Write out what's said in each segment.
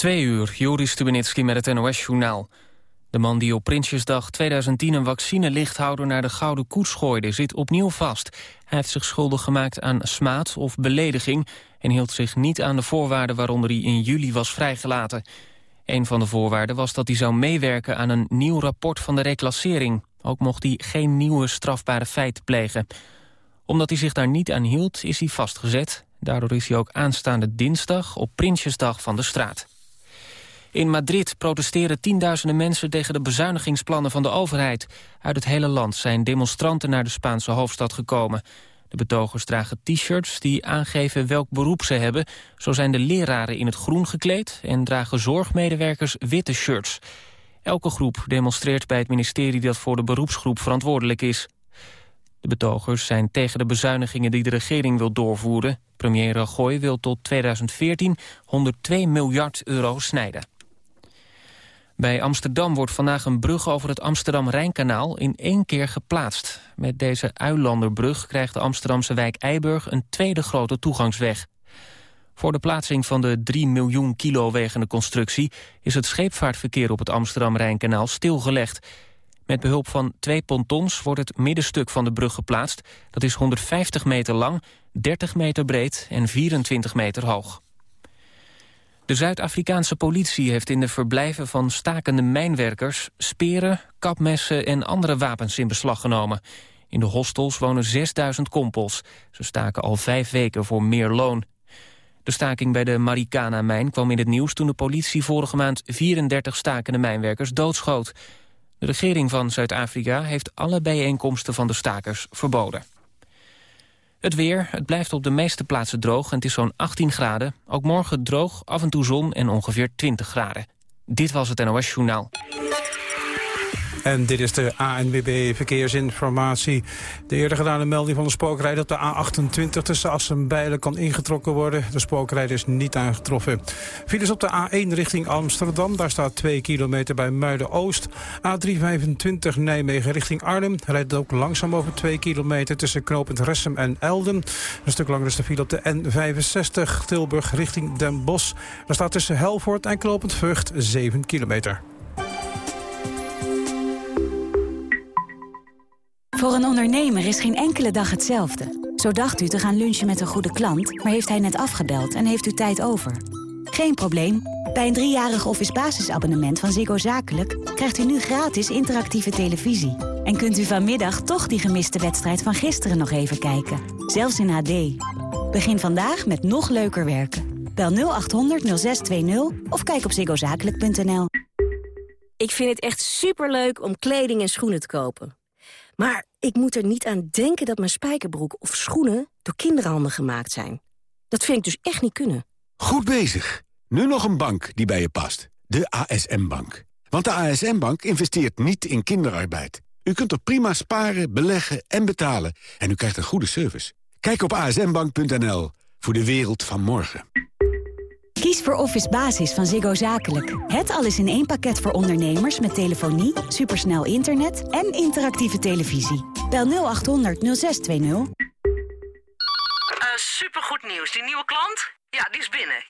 Twee uur, Joris Stubenitski met het NOS-journaal. De man die op Prinsjesdag 2010 een vaccinelichthouder naar de Gouden Koets gooide... zit opnieuw vast. Hij heeft zich schuldig gemaakt aan smaad of belediging... en hield zich niet aan de voorwaarden waaronder hij in juli was vrijgelaten. Een van de voorwaarden was dat hij zou meewerken aan een nieuw rapport van de reclassering. Ook mocht hij geen nieuwe strafbare feiten plegen. Omdat hij zich daar niet aan hield, is hij vastgezet. Daardoor is hij ook aanstaande dinsdag op Prinsjesdag van de straat. In Madrid protesteren tienduizenden mensen tegen de bezuinigingsplannen van de overheid. Uit het hele land zijn demonstranten naar de Spaanse hoofdstad gekomen. De betogers dragen t-shirts die aangeven welk beroep ze hebben. Zo zijn de leraren in het groen gekleed en dragen zorgmedewerkers witte shirts. Elke groep demonstreert bij het ministerie dat voor de beroepsgroep verantwoordelijk is. De betogers zijn tegen de bezuinigingen die de regering wil doorvoeren. Premier Rajoy wil tot 2014 102 miljard euro snijden. Bij Amsterdam wordt vandaag een brug over het Amsterdam-Rijnkanaal in één keer geplaatst. Met deze Uilanderbrug krijgt de Amsterdamse wijk Eiburg een tweede grote toegangsweg. Voor de plaatsing van de 3 miljoen kilo wegende constructie is het scheepvaartverkeer op het Amsterdam-Rijnkanaal stilgelegd. Met behulp van twee pontons wordt het middenstuk van de brug geplaatst. Dat is 150 meter lang, 30 meter breed en 24 meter hoog. De Zuid-Afrikaanse politie heeft in de verblijven van stakende mijnwerkers... speren, kapmessen en andere wapens in beslag genomen. In de hostels wonen 6000 kompels. Ze staken al vijf weken voor meer loon. De staking bij de Marikana-mijn kwam in het nieuws... toen de politie vorige maand 34 stakende mijnwerkers doodschoot. De regering van Zuid-Afrika heeft alle bijeenkomsten van de stakers verboden. Het weer, het blijft op de meeste plaatsen droog en het is zo'n 18 graden. Ook morgen droog, af en toe zon en ongeveer 20 graden. Dit was het NOS Journaal. En dit is de ANWB Verkeersinformatie. De eerder gedane melding van de spookrijder op de A28 tussen Assen en Bijlen kan ingetrokken worden. De spookrijder is niet aangetroffen. Files op de A1 richting Amsterdam. Daar staat 2 kilometer bij Muiden-Oost. A325 Nijmegen richting Arnhem. Rijdt ook langzaam over 2 kilometer tussen knooppunt Ressem en Elden. Een stuk langer is de file op de N65 Tilburg richting Den Bosch. Daar staat tussen Helvoort en knooppunt Vught 7 kilometer. Voor een ondernemer is geen enkele dag hetzelfde. Zo dacht u te gaan lunchen met een goede klant, maar heeft hij net afgebeld en heeft u tijd over. Geen probleem. Bij een driejarig office basisabonnement van Ziggo Zakelijk... krijgt u nu gratis interactieve televisie. En kunt u vanmiddag toch die gemiste wedstrijd van gisteren nog even kijken. Zelfs in HD. Begin vandaag met nog leuker werken. Bel 0800 0620 of kijk op ziggozakelijk.nl. Ik vind het echt superleuk om kleding en schoenen te kopen. Maar ik moet er niet aan denken dat mijn spijkerbroek of schoenen door kinderhanden gemaakt zijn. Dat vind ik dus echt niet kunnen. Goed bezig. Nu nog een bank die bij je past. De ASM-bank. Want de ASM-bank investeert niet in kinderarbeid. U kunt er prima sparen, beleggen en betalen. En u krijgt een goede service. Kijk op asmbank.nl voor de wereld van morgen. Kies voor Office Basis van Ziggo Zakelijk. Het alles in één pakket voor ondernemers met telefonie, supersnel internet en interactieve televisie. Bel 0800 0620. Uh, supergoed nieuws. Die nieuwe klant? Ja, die is binnen.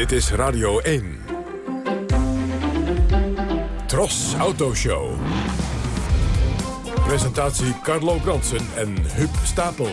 Dit is Radio 1. Tros Autoshow. Presentatie Carlo Bronsen en Huub Stapel.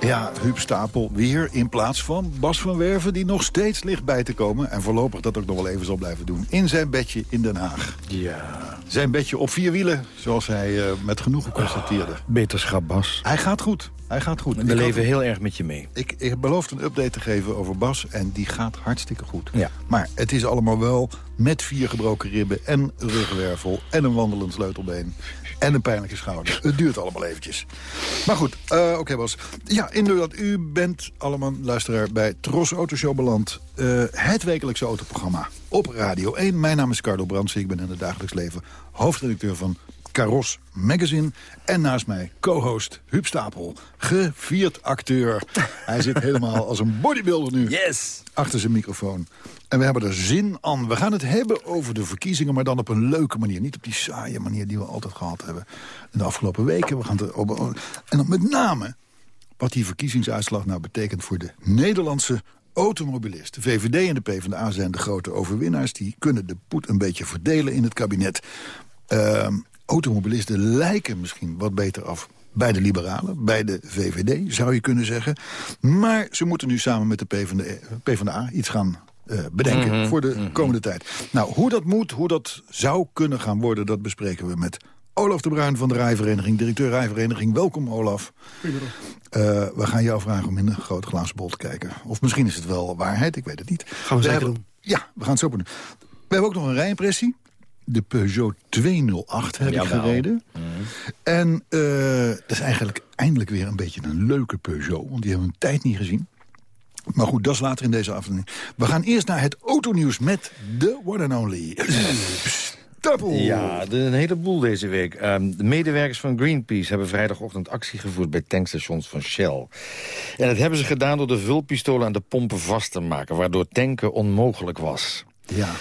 Ja, Huub Stapel weer in plaats van Bas van Werven... die nog steeds ligt bij te komen... en voorlopig dat ook nog wel even zal blijven doen... in zijn bedje in Den Haag. Ja. Zijn bedje op vier wielen, zoals hij uh, met genoegen constateerde. beterschap, Bas. Hij gaat goed. Hij gaat goed. We Ik leven had- heel erg met je mee. Ik, ik beloofde een update te geven over Bas en die gaat hartstikke goed. Ja. Maar het is allemaal wel met vier gebroken ribben en een ruggenwervel... en een wandelend sleutelbeen en een pijnlijke schouder. Het duurt allemaal eventjes. Maar goed, eh, oké Bas. Ja, inderdaad, u bent allemaal luisteraar bij Tros Autoshow beland. Eh, het wekelijkse autoprogramma op Radio 1. Mijn naam is Carlo Brandsen. Ik ben in het dagelijks leven hoofdredacteur van Caros Magazine. En naast mij co-host Huub Stapel, gevierd acteur. Hij zit helemaal als een bodybuilder nu. Yes! Achter zijn microfoon. En we hebben er zin aan. We gaan het hebben over de verkiezingen, maar dan op een leuke manier. Niet op die saaie manier die we altijd gehad hebben in de afgelopen weken. We gaan het over, en dan met name wat die verkiezingsuitslag nou betekent voor de Nederlandse automobilist. De VVD en de PvdA zijn de grote overwinnaars. Die kunnen de poet een beetje verdelen in het kabinet. Ehm, automobilisten lijken misschien wat beter af bij de liberalen, bij de VVD, zou je kunnen zeggen. Maar ze moeten nu samen met de PvdA, PvdA iets gaan eh, bedenken Mhm, voor de mhm. komende tijd. Nou, hoe dat moet, hoe dat zou kunnen gaan worden... dat bespreken we met Olaf de Bruin van de Rijvereniging, directeur Rijvereniging. Welkom, Olaf. Eh, we gaan jou vragen om in een grote glazen bol te kijken. Of misschien is het wel waarheid, ik weet het niet. Gaan we zeker hebben- doen. Ja, we gaan het zo doen. We hebben ook nog een rijimpressie. De Peugeot 208 heb ik gereden. En eh, dat is eigenlijk eindelijk weer een beetje een leuke Peugeot. Want die hebben we een tijd niet gezien. Maar goed, dat is later in deze aflevering. We gaan eerst naar het autonieuws met de one and only. Ja, een heleboel deze week. Ehm, de medewerkers van Greenpeace hebben vrijdagochtend actie gevoerd... bij tankstations van Shell. En dat hebben ze gedaan door de vulpistolen aan de pompen vast te maken... waardoor tanken onmogelijk was. Ja.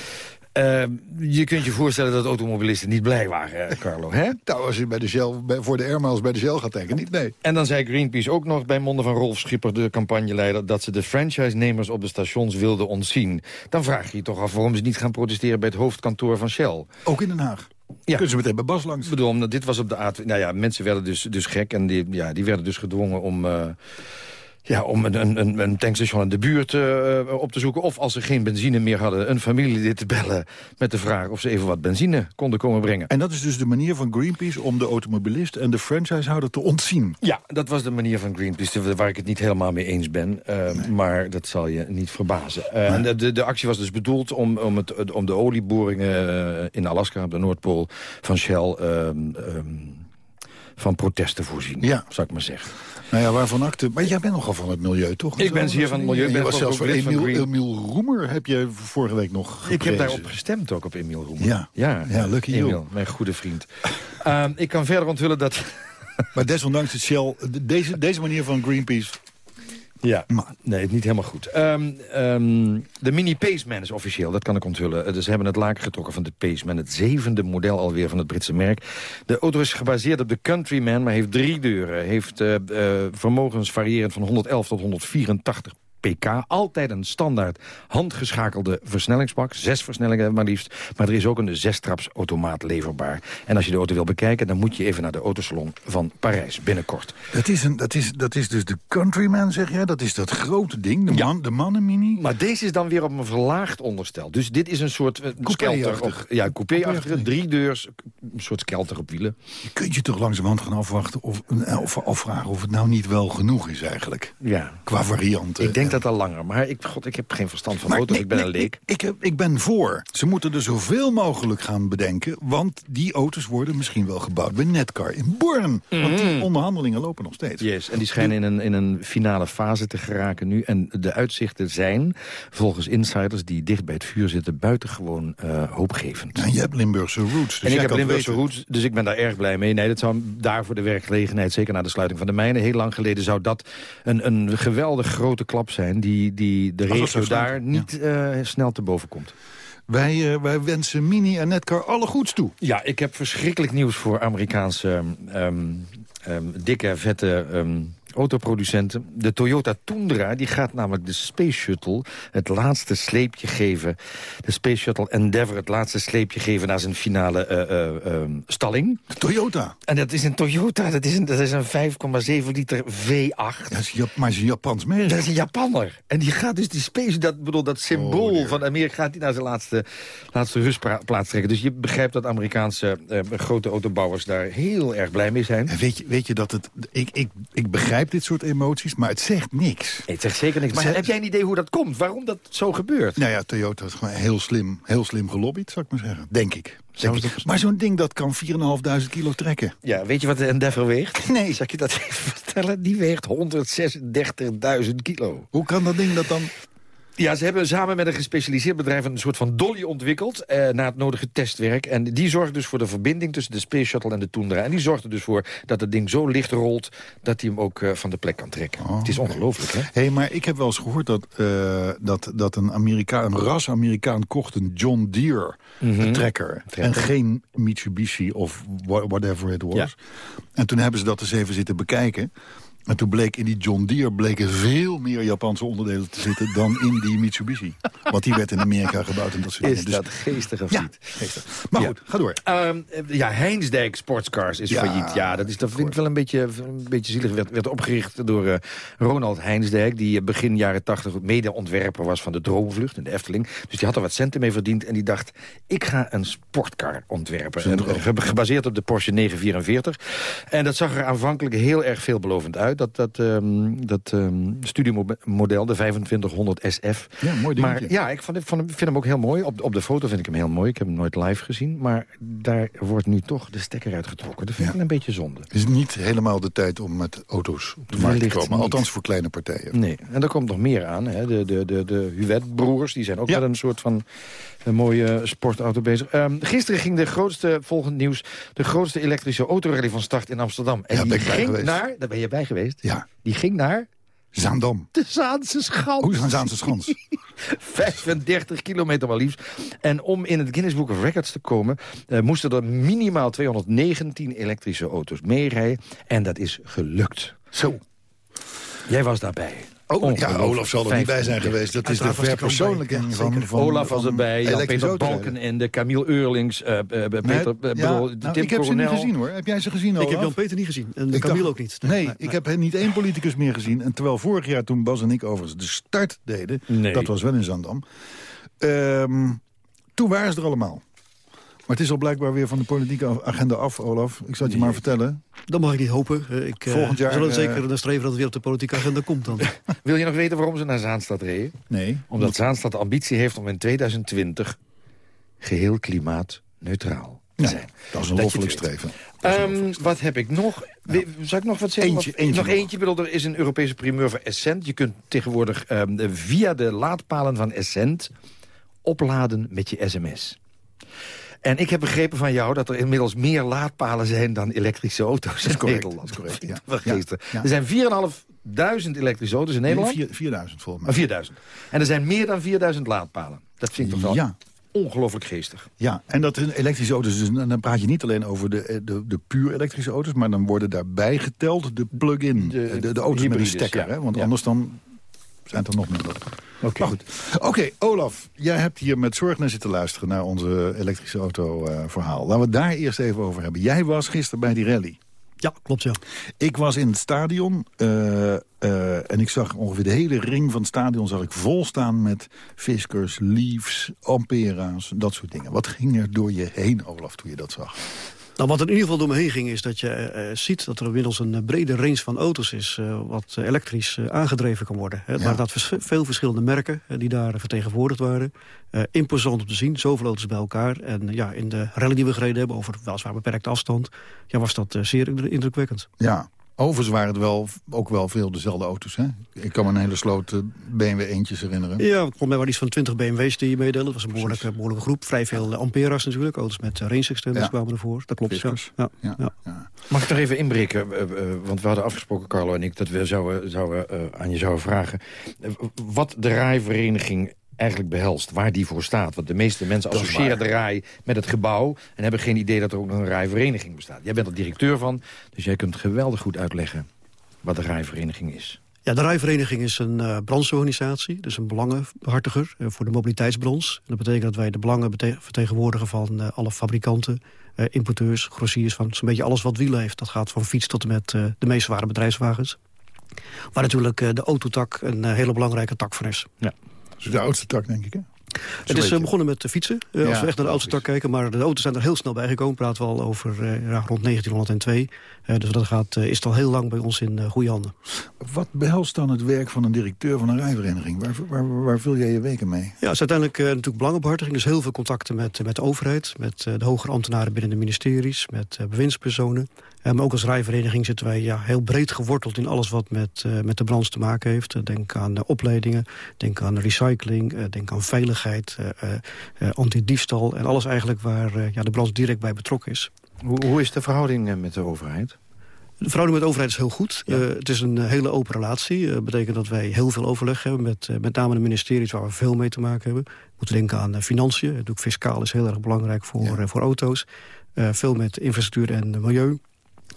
Ehm, je kunt je voorstellen dat automobilisten niet blij waren, eh, Carlo, hè? Nou, als je bij de Shell, bij, voor de airmiles bij de Shell gaat tanken, niet, nee. En dan zei Greenpeace ook nog bij monden van Rolf Schipper, de campagneleider... dat ze de franchise-nemers op de stations wilden ontzien. Dan vraag je je toch af waarom ze niet gaan protesteren... bij het hoofdkantoor van Shell. Ook in Den Haag. Ja. Kunnen ze meteen bij Bas langs. Ik bedoel, dit was op de A2... Nou ja, mensen werden dus, dus gek en die, ja, die werden dus gedwongen om... eh, ja, om een, een- tankstation in de buurt eh, op te zoeken. Of als ze geen benzine meer hadden, een familielid te bellen... met de vraag of ze even wat benzine konden komen brengen. En dat is dus de manier van Greenpeace om de automobilist en de franchisehouder te ontzien. Ja, dat was de manier van Greenpeace waar ik het niet helemaal mee eens ben. Eh, Maar dat zal je niet verbazen. Eh, en de, de, actie was dus bedoeld om, om, het, om de olieboringen eh, in Alaska, op de Noordpool, van Shell... ehm, ehm, van protest te voorzien, Ja. zou ik maar zeggen. Nou ja, waarvan acte. Maar jij bent nogal van het milieu, toch? Ik ben zeer van het milieu. Ik Je was zelfs voor Emiel, Roemer heb je vorige week nog Ik heb geprezen. daarop gestemd ook, op Emiel Roemer. Ja. ja, Ja, lucky. Emiel, mijn goede vriend. Ehm, ik kan verder onthullen dat... Maar desondanks het Shell, de- deze, deze manier van Greenpeace... Ja, nee, niet helemaal goed. Ehm, ehm, de Mini Paceman is officieel, dat kan ik onthullen. Eh, Dus ze hebben het laken getrokken van de Paceman. Het zevende model alweer van het Britse merk. De auto is gebaseerd op de Countryman, maar heeft drie deuren. Heeft eh, eh, vermogens variërend van 111 tot 184 pk. Altijd een standaard handgeschakelde versnellingsbak. Zes versnellingen maar liefst. Maar er is ook een zestraps automaat leverbaar. En als je de auto wil bekijken, dan moet je even naar de autosalon van Parijs binnenkort. Dat is, een, dat, is, dat is dus de Countryman, zeg jij? Dat is dat grote ding, de, man, de mannenmini? Maar deze is dan weer op een verlaagd onderstel. Dus dit is een soort uh, skelter. Ja, coupé-achtige, drie deurs, een soort skelter op wielen. Je kunt je toch langzamerhand gaan afwachten of, of afvragen of het nou niet wel genoeg is eigenlijk. Ja. Qua varianten. Ik denk dat al langer, maar ik, god, ik heb geen verstand van Maar auto. nee, ik ben nee, een leek. Ik, heb, ik ben voor. Ze moeten er zoveel mogelijk gaan bedenken. Want die auto's worden misschien wel gebouwd bij Netcar in Born. Want die onderhandelingen lopen nog steeds. Yes, en die schijnen in een, in een finale fase te geraken nu. En de uitzichten zijn, volgens insiders die dicht bij het vuur zitten... buitengewoon uh, hoopgevend. En je hebt Limburgse roots. Dus en ik heb Limburgse weten. roots, dus ik ben daar erg blij mee. Nee, dat zou daar voor de werkgelegenheid, zeker na de sluiting van de mijnen... heel lang geleden zou dat een, een geweldig grote klap zijn... die, die de regio daar niet uh, snel te boven komt. Wij, uh, wij wensen Mini en Netcar alle goeds toe. Ja, ik heb verschrikkelijk nieuws voor Amerikaanse um, um, dikke, vette um, autoproducenten. De Toyota Tundra die gaat namelijk de Space Shuttle het laatste sleepje geven. De Space Shuttle Endeavour het laatste sleepje geven naar zijn finale uh, uh, stalling. De Toyota? En dat is een Toyota, dat is een, dat is een 5,7 liter V8. Dat is, maar is een Japans merk. Dat is een Japanner. En die gaat dus die Space, dat, bedoel, dat symbool oh, van Amerika... gaat die naar zijn laatste, laatste rustplaats trekken. Dus je begrijpt dat Amerikaanse grote autobouwers daar heel erg blij mee zijn. En weet je, weet je dat het... Ik, ik, ik begrijp begrijp dit soort emoties, maar het zegt niks. het zegt zeker niks. Maar Zegt- heb jij een idee hoe dat komt? Waarom dat zo gebeurt? Nou ja, Toyota is gewoon heel slim, heel slim gelobbyd, zou ik maar zeggen. Denk ik. Maar zo'n ding dat kan 4.500 kilo trekken. Ja, weet je wat de Endeavour weegt? Nee. Zal ik je dat even vertellen? Die weegt 136.000 kilo. Hoe kan dat ding dat dan... Ja, ze hebben samen met een gespecialiseerd bedrijf... een soort van dolly ontwikkeld eh, na het nodige testwerk. En die zorgt dus voor de verbinding tussen de Space Shuttle en de Tundra. En die zorgt er dus voor dat het ding zo licht rolt... dat hij hem ook eh, van de plek kan trekken. het is ongelooflijk, hè? Hé, hey, maar ik heb wel eens gehoord dat, eh, dat, dat een, Amerikaan, een ras Amerikaan kocht een John Deere Mhm. trekker. En geen Mitsubishi of wha- whatever it was. Ja. En toen hebben ze dat eens even zitten bekijken. En toen bleek in die John Deere bleken veel meer Japanse onderdelen te zitten... dan in die Mitsubishi. Want die werd in Amerika gebouwd en dat soort Is dingen. dat geestig of ja, niet? geestig. Maar Ja. goed, ga door. Ehm, ja, Heinsdijk Sportscars is Ja, failliet. Ja, dat, is, dat vind ik wel een beetje, een beetje zielig. Werd, werd opgericht door eh, Ronald Heinsdijk... die eh, begin jaren tachtig mede-ontwerper was van de Droomvlucht in de Efteling. Dus die had er wat centen mee verdiend en die dacht... ik ga een sportcar ontwerpen. En, eh, ge- gebaseerd op de Porsche 944. En dat zag er aanvankelijk heel erg veelbelovend uit. Dat, dat, ehm, dat ehm, studiemodel, de 2500 SF. Ja, mooi dingetje. Maar ja, ik vond, vind hem ook heel mooi. Op, op de foto vind ik hem heel mooi. Ik heb hem nooit live gezien. Maar daar wordt nu toch de stekker uitgetrokken. Dat vind ik een beetje zonde. Het is niet helemaal de tijd om met auto's op de markt te komen. niet. Althans voor kleine partijen. Nee, en er komt nog meer aan. Hè. De, de, de, de Huet-broers, die zijn ook Ja. met een soort van een mooie sportauto bezig. Ehm, gisteren ging de grootste, volgend nieuws... de grootste elektrische autorally van start in Amsterdam. En Ja, die ging geweest. naar... Daar ben je bij geweest? Ja, Die ging naar Zaandam. de Zaanse Schans. Hoe is Zaanse Schans? 35 kilometer maar liefst. En om in het Guinness Book of Records te komen... eh, moesten er minimaal 219 elektrische auto's meerijden. En dat is gelukt. Zo. Jij was daarbij. Oh, ja. Olaf zal er niet bij zijn 35. geweest. Dat is de er verpersoonlijking Ja, van, van Olaf was erbij, Jan-Peter. Balkenende, Camille Eurlings, eh, eh, Peter, Nee, eh, nou, Tim ik heb ze Coronel. niet gezien hoor. Heb jij ze gezien Ik heb Jan-Peter niet gezien. En Ik Camille dacht- ook niet. Nee, ik heb niet één politicus meer gezien. En terwijl vorig jaar toen Bas en ik overigens de start deden... Nee. dat was wel in Zandam... ehm, toen waren ze er allemaal. Maar het is al blijkbaar weer van de politieke agenda af, Olaf. Ik zal het je maar vertellen. Dat mag ik niet hopen. Eh, Ik, eh, Volgend jaar, we zullen eh, zeker naar streven dat het weer op de politieke agenda komt dan. Wil je nog weten waarom ze naar Zaanstad reden? Nee. Omdat Zaanstad de ambitie heeft om in 2020 geheel klimaatneutraal te Ja, zijn. dat is een loffelijk het streven. Ehm, wat heb ik nog? Zal ik nog wat zeggen? Eentje, Nog- eentje nog eentje. Bedoel, er is een Europese primeur voor Essent. Je kunt tegenwoordig ehm, via de laadpalen van Essent opladen met je sms. En ik heb begrepen van jou dat er inmiddels meer laadpalen zijn dan elektrische auto's in correct, Nederland. dat is correct, ja. Ja. Er zijn 4.500 elektrische auto's in Nederland. Nee, vier- 4000 volgens Maar mij. 4000. En er zijn meer dan 4000 laadpalen. Dat vind ik toch wel ongelooflijk geestig. Ja, en dat elektrische auto's. Dus dan praat je niet alleen over de, de, de puur elektrische auto's... maar dan worden daarbij geteld de plug-in. De- De, de, auto's met een hybrides, stekker. ja. Hè? Want Ja. anders dan zijn er nog minder. Oké. Maar goed. Oké, Olaf. Jij hebt hier met zorg naar zitten luisteren... naar onze elektrische auto eh, verhaal. Laten we het daar eerst even over hebben. Jij was gisteren bij die rally. Ja, klopt ja. Ik was in het stadion eh, eh, en ik zag ongeveer de hele ring van het stadion zag ik vol staan met Fiskers, Leafs, Ampera's, dat soort dingen. Wat ging er door je heen, Olaf, toen je dat zag? Nou, wat er in ieder geval door me heen ging is dat je eh, ziet dat er inmiddels een eh, brede range van auto's is... eh, wat eh, elektrisch eh, aangedreven kan worden. Hè. Ja. Maar dat vers- veel verschillende merken eh, die daar vertegenwoordigd waren. Eh imposant om te zien, zoveel auto's bij elkaar. En ja, in de rally die we gereden hebben, over weliswaar beperkte afstand... Ja, was dat eh, zeer indru- indrukwekkend. Ja, overigens waren het wel, ook wel veel dezelfde auto's. Hè? Ik kan me een hele sloot eh, BMW eentjes herinneren. Ja, volgens mij waren iets van 20 BMW's die je meedeelde. Dat was een behoorlijke, behoorlijke groep. Vrij veel eh, Ampera's natuurlijk. Auto's met eh, Ja. kwamen ervoor. Dat klopt. Ja. Fiskers. Ja. Ja. Mag ik nog even inbreken? want we hadden afgesproken, Carlo en ik... dat we zouden, zouden, eh, aan je zouden vragen... wat de RAI-vereniging eigenlijk behelst. Waar die voor staat. Want de meeste mensen Dat associëren de. RAI met het gebouw... en hebben geen idee dat er ook nog een RAI-vereniging bestaat. Jij bent er directeur van, dus jij kunt geweldig goed uitleggen... wat de RAI-vereniging is. Ja, de rijvereniging is een eh brancheorganisatie, dus een belangenbehartiger eh, voor de mobiliteitsbranche. En dat betekent dat wij de belangen vertegenwoordigen van eh, alle fabrikanten, eh, importeurs, grossiers, van zo'n beetje alles wat wielen heeft. Dat gaat van fiets tot en met eh, de meest zware bedrijfswagens. Waar natuurlijk eh, de autotak een hele belangrijke tak van is. Dat is de oudste tak, denk ik, hè? Het is begonnen met fietsen, als we echt naar de auto's kijken. Maar de auto's zijn er heel snel bijgekomen. Praten we al over ja, rond 1902. dus dat gaat, is het al heel lang bij ons in goede handen. Wat behelst dan het werk van een directeur van een rijvereniging? Waar, waar, waar vul jij je weken mee? Ja, het is uiteindelijk natuurlijk belangenbehartiging. Dus heel veel contacten met, met de overheid. Met de hogere ambtenaren binnen de ministeries. Met bewindspersonen. Maar ook als rijvereniging zitten wij ja, heel breed geworteld in alles wat met, met de branche te maken heeft. Denk aan opleidingen, denk aan recycling, denk aan veiligheid, antidiefstal... en alles eigenlijk waar ja, de branche direct bij betrokken is. Hoe, hoe is de verhouding met de overheid? De verhouding met de overheid is heel goed. Uh, het is een hele open relatie. Dat betekent dat wij heel veel overleg hebben met met name de ministeries waar we veel mee te maken hebben. We moeten denken aan financiën. Natuurlijk fiscaal is heel erg belangrijk voor, voor auto's. veel met infrastructuur en milieu.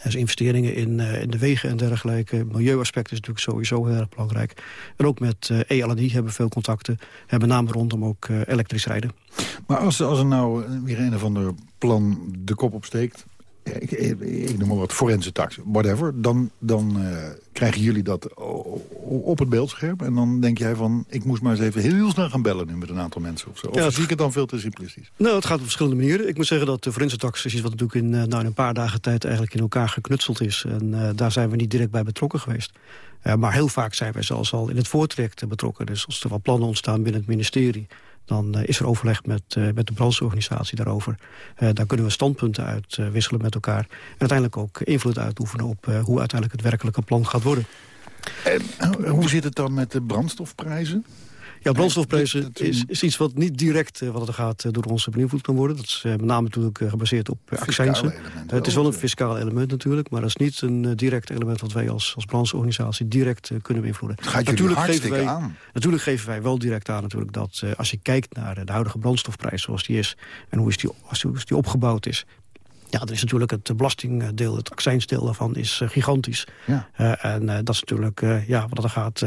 Dus investeringen in, uh, in de wegen en dergelijke. Milieuaspect is natuurlijk sowieso heel erg belangrijk. En ook met uh, E-LNI hebben we veel contacten. En met name rondom ook uh, elektrisch rijden. Maar als, als er nou weer een of ander plan de kop opsteekt ik, ik, noem maar wat, forense tax, whatever... dan, dan uh, krijgen jullie dat op het beeldscherm. En dan denk jij van, ik moest maar eens even heel snel gaan bellen... nu met een aantal mensen of zo. Of ja, zie ik het dan veel te simplistisch? Nou, het gaat op verschillende manieren. Ik moet zeggen dat de forense tax is iets wat natuurlijk in, uh, nou, in een paar dagen tijd... eigenlijk in elkaar geknutseld is. En uh, daar zijn we niet direct bij betrokken geweest. maar heel vaak zijn wij zelfs al in het voortraject betrokken. Dus als er wat plannen ontstaan binnen het ministerie dan uh, is er overleg met, uh, met de brancheorganisatie daarover. Uh, daar kunnen we standpunten uitwisselen met elkaar. En uiteindelijk ook invloed uitoefenen op hoe uiteindelijk het werkelijke plan gaat worden. En hoe zit het dan met de brandstofprijzen? Ja, brandstofprijzen is, is, iets wat niet direct wat er gaat door ons beïnvloed kan worden. Dat is met name natuurlijk gebaseerd op accijnsen. het is wel een fiscaal element natuurlijk, maar dat is niet een direct element wat wij als, als brancheorganisatie direct kunnen beïnvloeden. Het gaat natuurlijk geven wij, aan. Natuurlijk geven wij wel direct aan natuurlijk dat als je kijkt naar de huidige brandstofprijs zoals die is en hoe is die, hoe is die opgebouwd is, ja, dan is natuurlijk het belastingdeel, het accijnsdeel daarvan is gigantisch. Ja. Uh, en uh, dat is natuurlijk, uh, ja, wat er gaat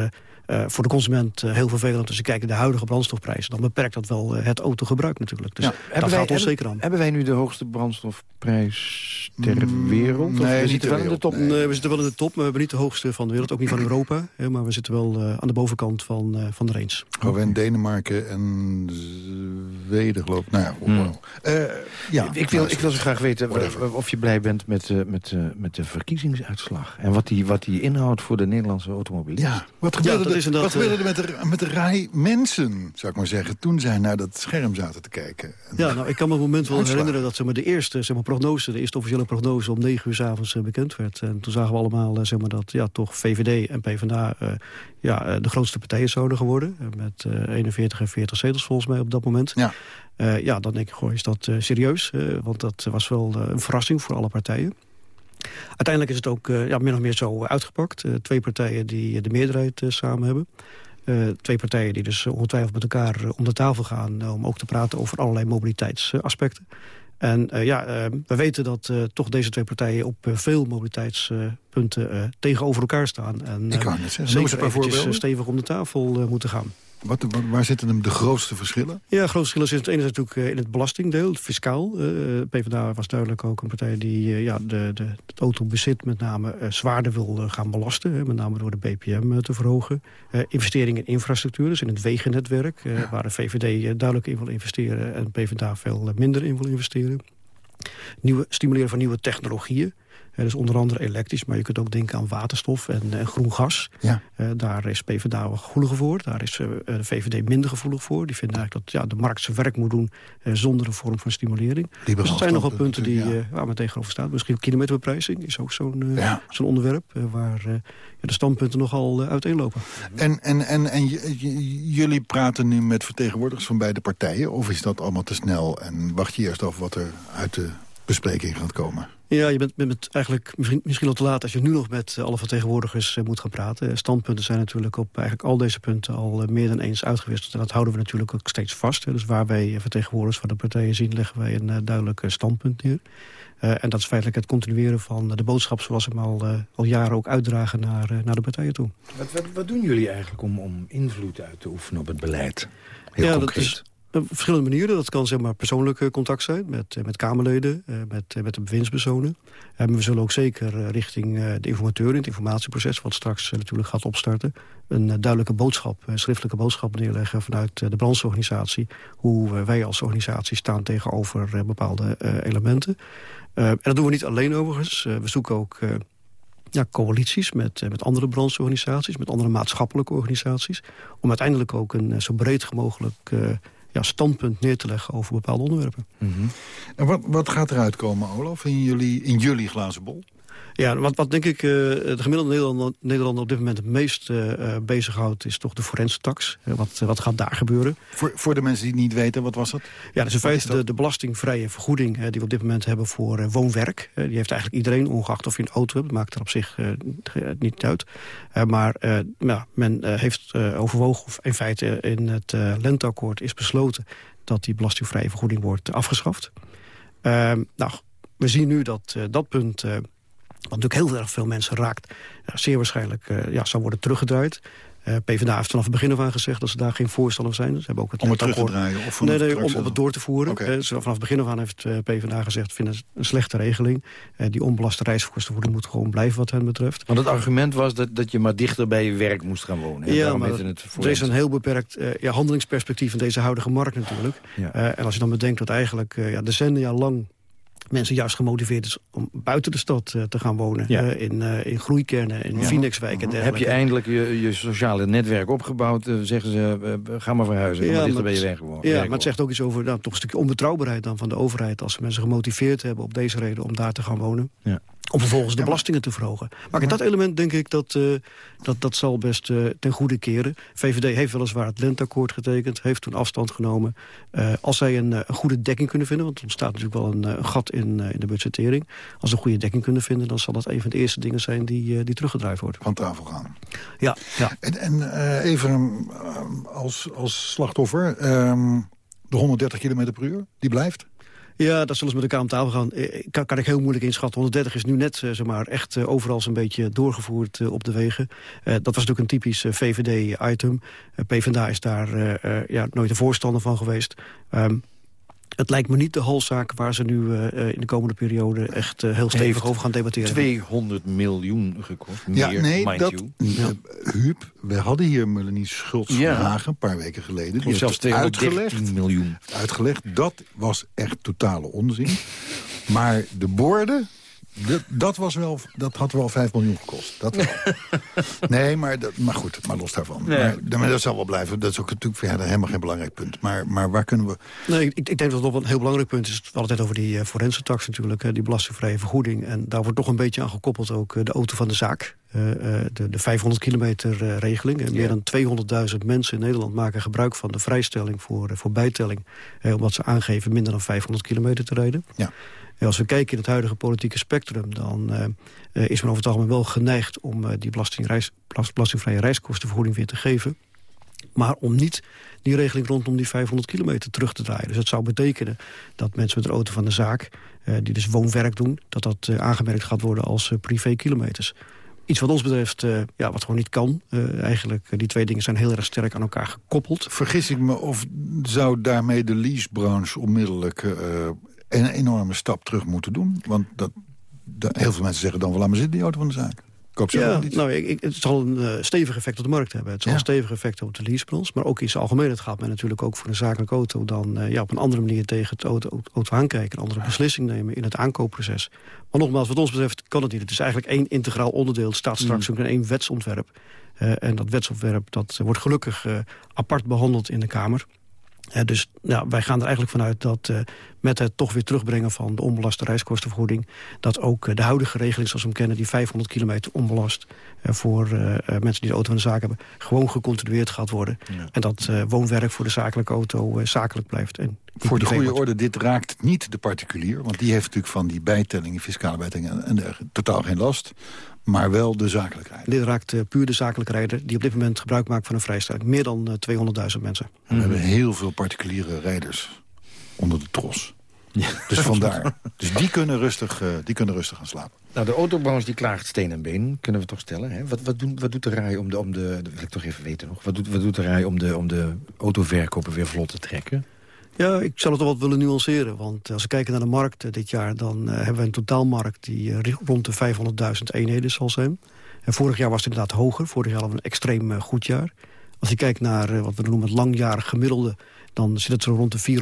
uh, voor de consument uh, heel vervelend. Als je kijkt naar de huidige brandstofprijzen... dan beperkt dat wel uh, het autogebruik natuurlijk. Dus ja, dat gaat ons zeker aan. Hebben wij nu de hoogste brandstofprijs ter mm, wereld? Nee, we zitten wel in de top. Nee. we zitten wel in de top, maar we hebben niet de hoogste van de wereld. Ook niet van Europa. Hè, maar we zitten wel aan de bovenkant van, van de range. Oh, en Denemarken en Zweden geloof ik. Nou ja, hmm. ja ik, wil, ik wil zo graag weten Whatever. of je blij bent met, met, met de verkiezingsuitslag. En wat die, wat die inhoudt voor de Nederlandse automobilisten. Ja, wat gebeurde is Wat gebeurde er met de, met de rij mensen, zou ik maar zeggen... toen zij naar dat scherm zaten te kijken? Ja, nou, ik kan me het moment wel herinneren dat zeg maar, de eerste zeg maar, prognose... de eerste officiële prognose om negen uur s avonds uh, bekend werd. En toen zagen we allemaal uh, zeg maar, dat ja, toch VVD en PvdA... Uh, ja, de grootste partijen zouden geworden. met 41 en 40 zetels volgens mij op dat moment. Ja, ja dan denk ik, goh, is dat serieus? want dat was wel een verrassing voor alle partijen. Uiteindelijk is het ook uh, ja, min of meer zo uitgepakt. Uh, twee partijen die de meerderheid samen hebben. twee partijen die dus ongetwijfeld met elkaar om de tafel gaan... om ook te praten over allerlei mobiliteitsaspecten. En ja, we weten dat toch deze twee partijen op veel mobiliteitspunten tegenover elkaar staan. En Ik kan het zeggen. zeker stevig om de tafel moeten gaan. Wat, waar zitten hem de grootste verschillen? Ja, grootste verschillen zitten het ene natuurlijk eh, in het belastingdeel, het fiscaal. Uh, eh, PvdA was duidelijk ook een partij die uh, ja, de, de, het autobezit met name uh, zwaarder wil gaan belasten. met name door de BPM te verhogen. investeringen in infrastructuur, dus in het wegennetwerk. Ja. Waar de VVD duidelijk in wil investeren en PvdA veel minder in wil investeren. Nieuwe, stimuleren van nieuwe technologieën. Uh, dus onder andere elektrisch, maar je kunt ook denken aan waterstof en, en groen gas. Ja. Uh, daar is PvdA wel gevoeliger voor. Daar is uh, de VVD minder gevoelig voor. Die vinden eigenlijk dat ja, de markt zijn werk moet doen zonder een vorm van stimulering. Dus dat zijn nogal punten die, ja. waar men tegenover staat. Misschien kilometerbeprijzing is ook zo'n ja. zo'n onderwerp waar de standpunten nogal uiteenlopen. En, en, en, en jullie praten nu met vertegenwoordigers van beide partijen? Of is dat allemaal te snel en wacht je eerst af wat er uit de bespreking gaat komen? Ja, je bent, bent eigenlijk misschien, misschien al te laat als je nu nog met alle vertegenwoordigers uh, moet gaan praten. Standpunten zijn natuurlijk op eigenlijk al deze punten al meer dan eens uitgewisseld. En dat houden we natuurlijk ook steeds vast. Dus waar wij vertegenwoordigers van de partijen zien, leggen wij een duidelijk standpunt neer. en dat is feitelijk het continueren van de boodschap zoals we hem al, al jaren ook uitdragen naar, naar de partijen toe. Wat, wat, wat, doen jullie eigenlijk om, om invloed uit te oefenen op het beleid? Heel ja, concreet. Dat is, verschillende manieren. Dat kan zeg maar persoonlijk contact zijn met, met Kamerleden, met, met de bewindspersonen. En we zullen ook zeker richting de informateur in het informatieproces... wat straks natuurlijk gaat opstarten... een duidelijke boodschap, een schriftelijke boodschap neerleggen... vanuit de brandsorganisatie. Hoe wij als organisatie staan tegenover bepaalde elementen. en dat doen we niet alleen overigens. we zoeken ook ja, coalities met, eh, met andere brandsorganisaties... met andere maatschappelijke organisaties... om uiteindelijk ook een eh, zo breed mogelijk ja, standpunt neer te leggen over bepaalde onderwerpen. -hmm. En wat, wat gaat eruit komen, Olaf, in jullie, in jullie glazen bol? Ja, wat, wat denk ik uh, de gemiddelde Nederlander, Nederlander op dit moment het meest uh, bezighoudt... is toch de forense tax. wat, wat gaat daar gebeuren? Voor, voor de mensen die het niet weten, wat was dat? Ja, dat is in feite de, de belastingvrije vergoeding... die we op dit moment hebben voor woonwerk. die heeft eigenlijk iedereen, ongeacht of je een auto hebt. maakt er op zich niet uit. maar ja, men heeft overwogen, of in feite in het lenteakkoord is besloten... dat die belastingvrije vergoeding wordt afgeschaft. Ehm, nou, we zien nu dat dat punt wat natuurlijk heel erg veel mensen raakt... Ja, zeer waarschijnlijk uh, ja, zou worden teruggedraaid. Uh, PvdA heeft vanaf het begin af aan gezegd dat ze daar geen voorstander zijn. Ze hebben ook het om het terug te draaien? Of nee, nee om, om, het door te voeren. Okay. Uh, vanaf het begin af aan heeft uh, PvdA gezegd... vinden het een slechte regeling. die onbelaste reiskostenvoeding moet gewoon blijven wat hen betreft. Want het argument was dat, dat je maar dichter bij je werk moest gaan wonen. Ja, maar het er is een heel beperkt ja, handelingsperspectief... in deze huidige markt natuurlijk. Ja. en als je dan bedenkt dat eigenlijk ja, decennia lang mensen juist gemotiveerd is om buiten de stad uh, te gaan wonen. Ja. Uh, in, uh, in groeikernen, in ja. Phoenixwijk en dergelijke. Heb je eindelijk je, je sociale netwerk opgebouwd? zeggen ze, ga maar verhuizen, ja, maar dichter bij je weg gewoon. Ja, maar het zegt ook iets over nou, toch een stukje onbetrouwbaarheid dan van de overheid... als mensen gemotiveerd hebben op deze reden om daar te gaan wonen. Ja om vervolgens de belastingen te verhogen. Maar in dat element denk ik dat uh, dat, dat zal best uh, ten goede keren. VVD heeft weliswaar het lenteakkoord getekend, heeft toen afstand genomen. Uh, als zij een, een, goede dekking kunnen vinden, want er ontstaat natuurlijk wel een, een gat in, in de budgettering. Als ze een goede dekking kunnen vinden, dan zal dat een van de eerste dingen zijn die, die teruggedraaid worden. Van tafel gaan. Ja. ja. En, en even als, als slachtoffer, um, de 130 km per uur, die blijft? Ja, dat zullen ze met elkaar om tafel gaan. Eh, kan, kan ik heel moeilijk inschatten. 130 is nu net uh, zeg maar, echt overal zo'n beetje doorgevoerd op de wegen. dat was natuurlijk een typisch VVD-item. PvdA is daar ja, nooit een voorstander van geweest. Um, het lijkt me niet de halszaak waar ze nu uh, in de komende periode echt uh, heel stevig over gaan debatteren. 200 miljoen gekost. Ja, meer, nee, dat, ja. Huub, we hadden hier Melanie Schultz ja. een paar weken geleden. Die zelfs uitgelegd, miljoen. Uitgelegd, dat was echt totale onzin. maar de borden dat, dat, was wel, dat had wel 5 miljoen gekost. Dat wel. nee, maar, dat, maar goed, maar los daarvan. Nee. Maar, dat zal wel blijven. Dat is ook natuurlijk verder helemaal geen belangrijk punt. Maar, maar waar kunnen we... Nee, ik, ik denk dat het nog een heel belangrijk punt is. We hadden het over die uh, forense tax natuurlijk. die belastingvrije vergoeding. En daar wordt toch een beetje aan gekoppeld ook uh, de auto van de zaak. Uh, de, de 500 kilometer regeling. En meer dan 200.000 mensen in Nederland maken gebruik van de vrijstelling voor, voor bijtelling. omdat ze aangeven minder dan 500 kilometer te rijden. Ja als we kijken in het huidige politieke spectrum... dan uh, is men over het algemeen wel geneigd om uh, die belastingreis, belastingvrije reiskostenvergoeding weer te geven. Maar om niet die regeling rondom die 500 kilometer terug te draaien. Dus dat zou betekenen dat mensen met de auto van de zaak... Uh, die dus woonwerk doen, dat dat aangemerkt gaat worden als privé kilometers. Iets wat ons betreft, ja, wat gewoon niet kan. eigenlijk, die twee dingen zijn heel erg sterk aan elkaar gekoppeld. Vergis ik me, of zou daarmee de leasebranche onmiddellijk een enorme stap terug moeten doen. Want dat, heel veel mensen zeggen dan, wel laat maar zitten die auto van de zaak. Koop ze ja, niet. Nou, ik, het zal een uh, stevig effect op de markt hebben. Het zal een stevig effect op de leasebranche. Maar ook in zijn algemeenheid gaat men natuurlijk ook voor een zakelijke auto... dan uh, ja, op een andere manier tegen het auto, auto aankijken. Een andere beslissing nemen in het aankoopproces. Maar nogmaals, wat ons betreft kan het niet. Het is eigenlijk één integraal onderdeel. Het staat straks mm. ook in één wetsontwerp. Uh, en dat wetsontwerp dat wordt gelukkig apart behandeld in de Kamer dus wij gaan er eigenlijk vanuit dat uh, met het toch weer terugbrengen van de onbelaste reiskostenvergoeding... dat ook uh, de huidige regeling zoals we hem kennen, die 500 kilometer onbelast... Uh, voor mensen die de auto van de zaak hebben, gewoon gecontinueerd gaat worden. En dat woonwerk voor de zakelijke auto zakelijk blijft. En voor de goede orde, dit raakt niet de particulier... want die heeft natuurlijk van die bijtelling, fiscale bijtelling en, en totaal geen last maar wel de zakelijke rijder. Dit raakt uh, puur de zakelijke rijder die op dit moment gebruik maakt van een vrijstelling. Meer dan uh, eh, 200.000 mensen. we hebben heel veel particuliere rijders onder de tros. Ja. Dus vandaar. Dus die kunnen, rustig, uh, die kunnen rustig gaan slapen. Nou, de autobranche die klaagt steen en been, kunnen we toch stellen. Hè? Wat, wat, doen, wat doet de rij om de, om de... Dat wil ik toch even weten nog. Wat doet, wat doet de rij om de, om de autoverkopen weer vlot te trekken? Ja, ik zou het wel wat willen nuanceren. Want als we kijken naar de markt dit jaar... dan hebben we een totaalmarkt die rond de 500.000 eenheden zal zijn. En vorig jaar was het inderdaad hoger. Vorig jaar hadden we een extreem goed jaar. Als je kijkt naar wat we noemen het langjarig gemiddelde dan zit het zo rond de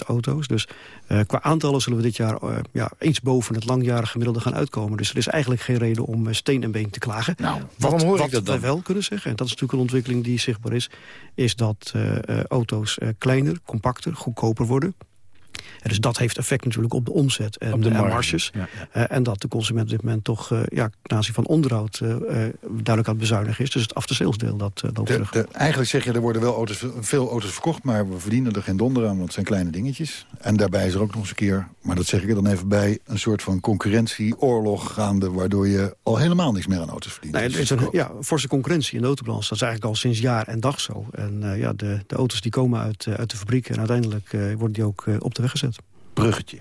480.000 auto's. Dus uh, qua aantallen zullen we dit jaar uh, ja, eens boven het langjarige gemiddelde gaan uitkomen. Dus er is eigenlijk geen reden om uh, steen en been te klagen. Nou, waarom hoor wat ik dat dan? we wel kunnen zeggen, en dat is natuurlijk een ontwikkeling die zichtbaar is... is dat auto's kleiner, compacter, goedkoper worden. En dus dat heeft effect natuurlijk op de omzet en, op de en marges. Ja, ja. Uh, en dat de consument op dit moment toch uh, ja, ten aanzien van onderhoud uh, duidelijk aan het bezuinigen is. Dus het after-salesdeel dat loopt de, terug. De, eigenlijk zeg je, er worden wel auto's, veel auto's verkocht, maar we verdienen er geen donder aan, want het zijn kleine dingetjes. En daarbij is er ook nog eens een keer, maar dat zeg ik er dan even bij, een soort van concurrentieoorlog gaande, waardoor je al helemaal niks meer aan auto's verdient. Nee, er is een ja, forse concurrentie in de autobranche. Dat is eigenlijk al sinds jaar en dag zo. En ja, de, de auto's die komen uit, uit de fabriek en uiteindelijk worden die ook op de weg gezet bruggetje.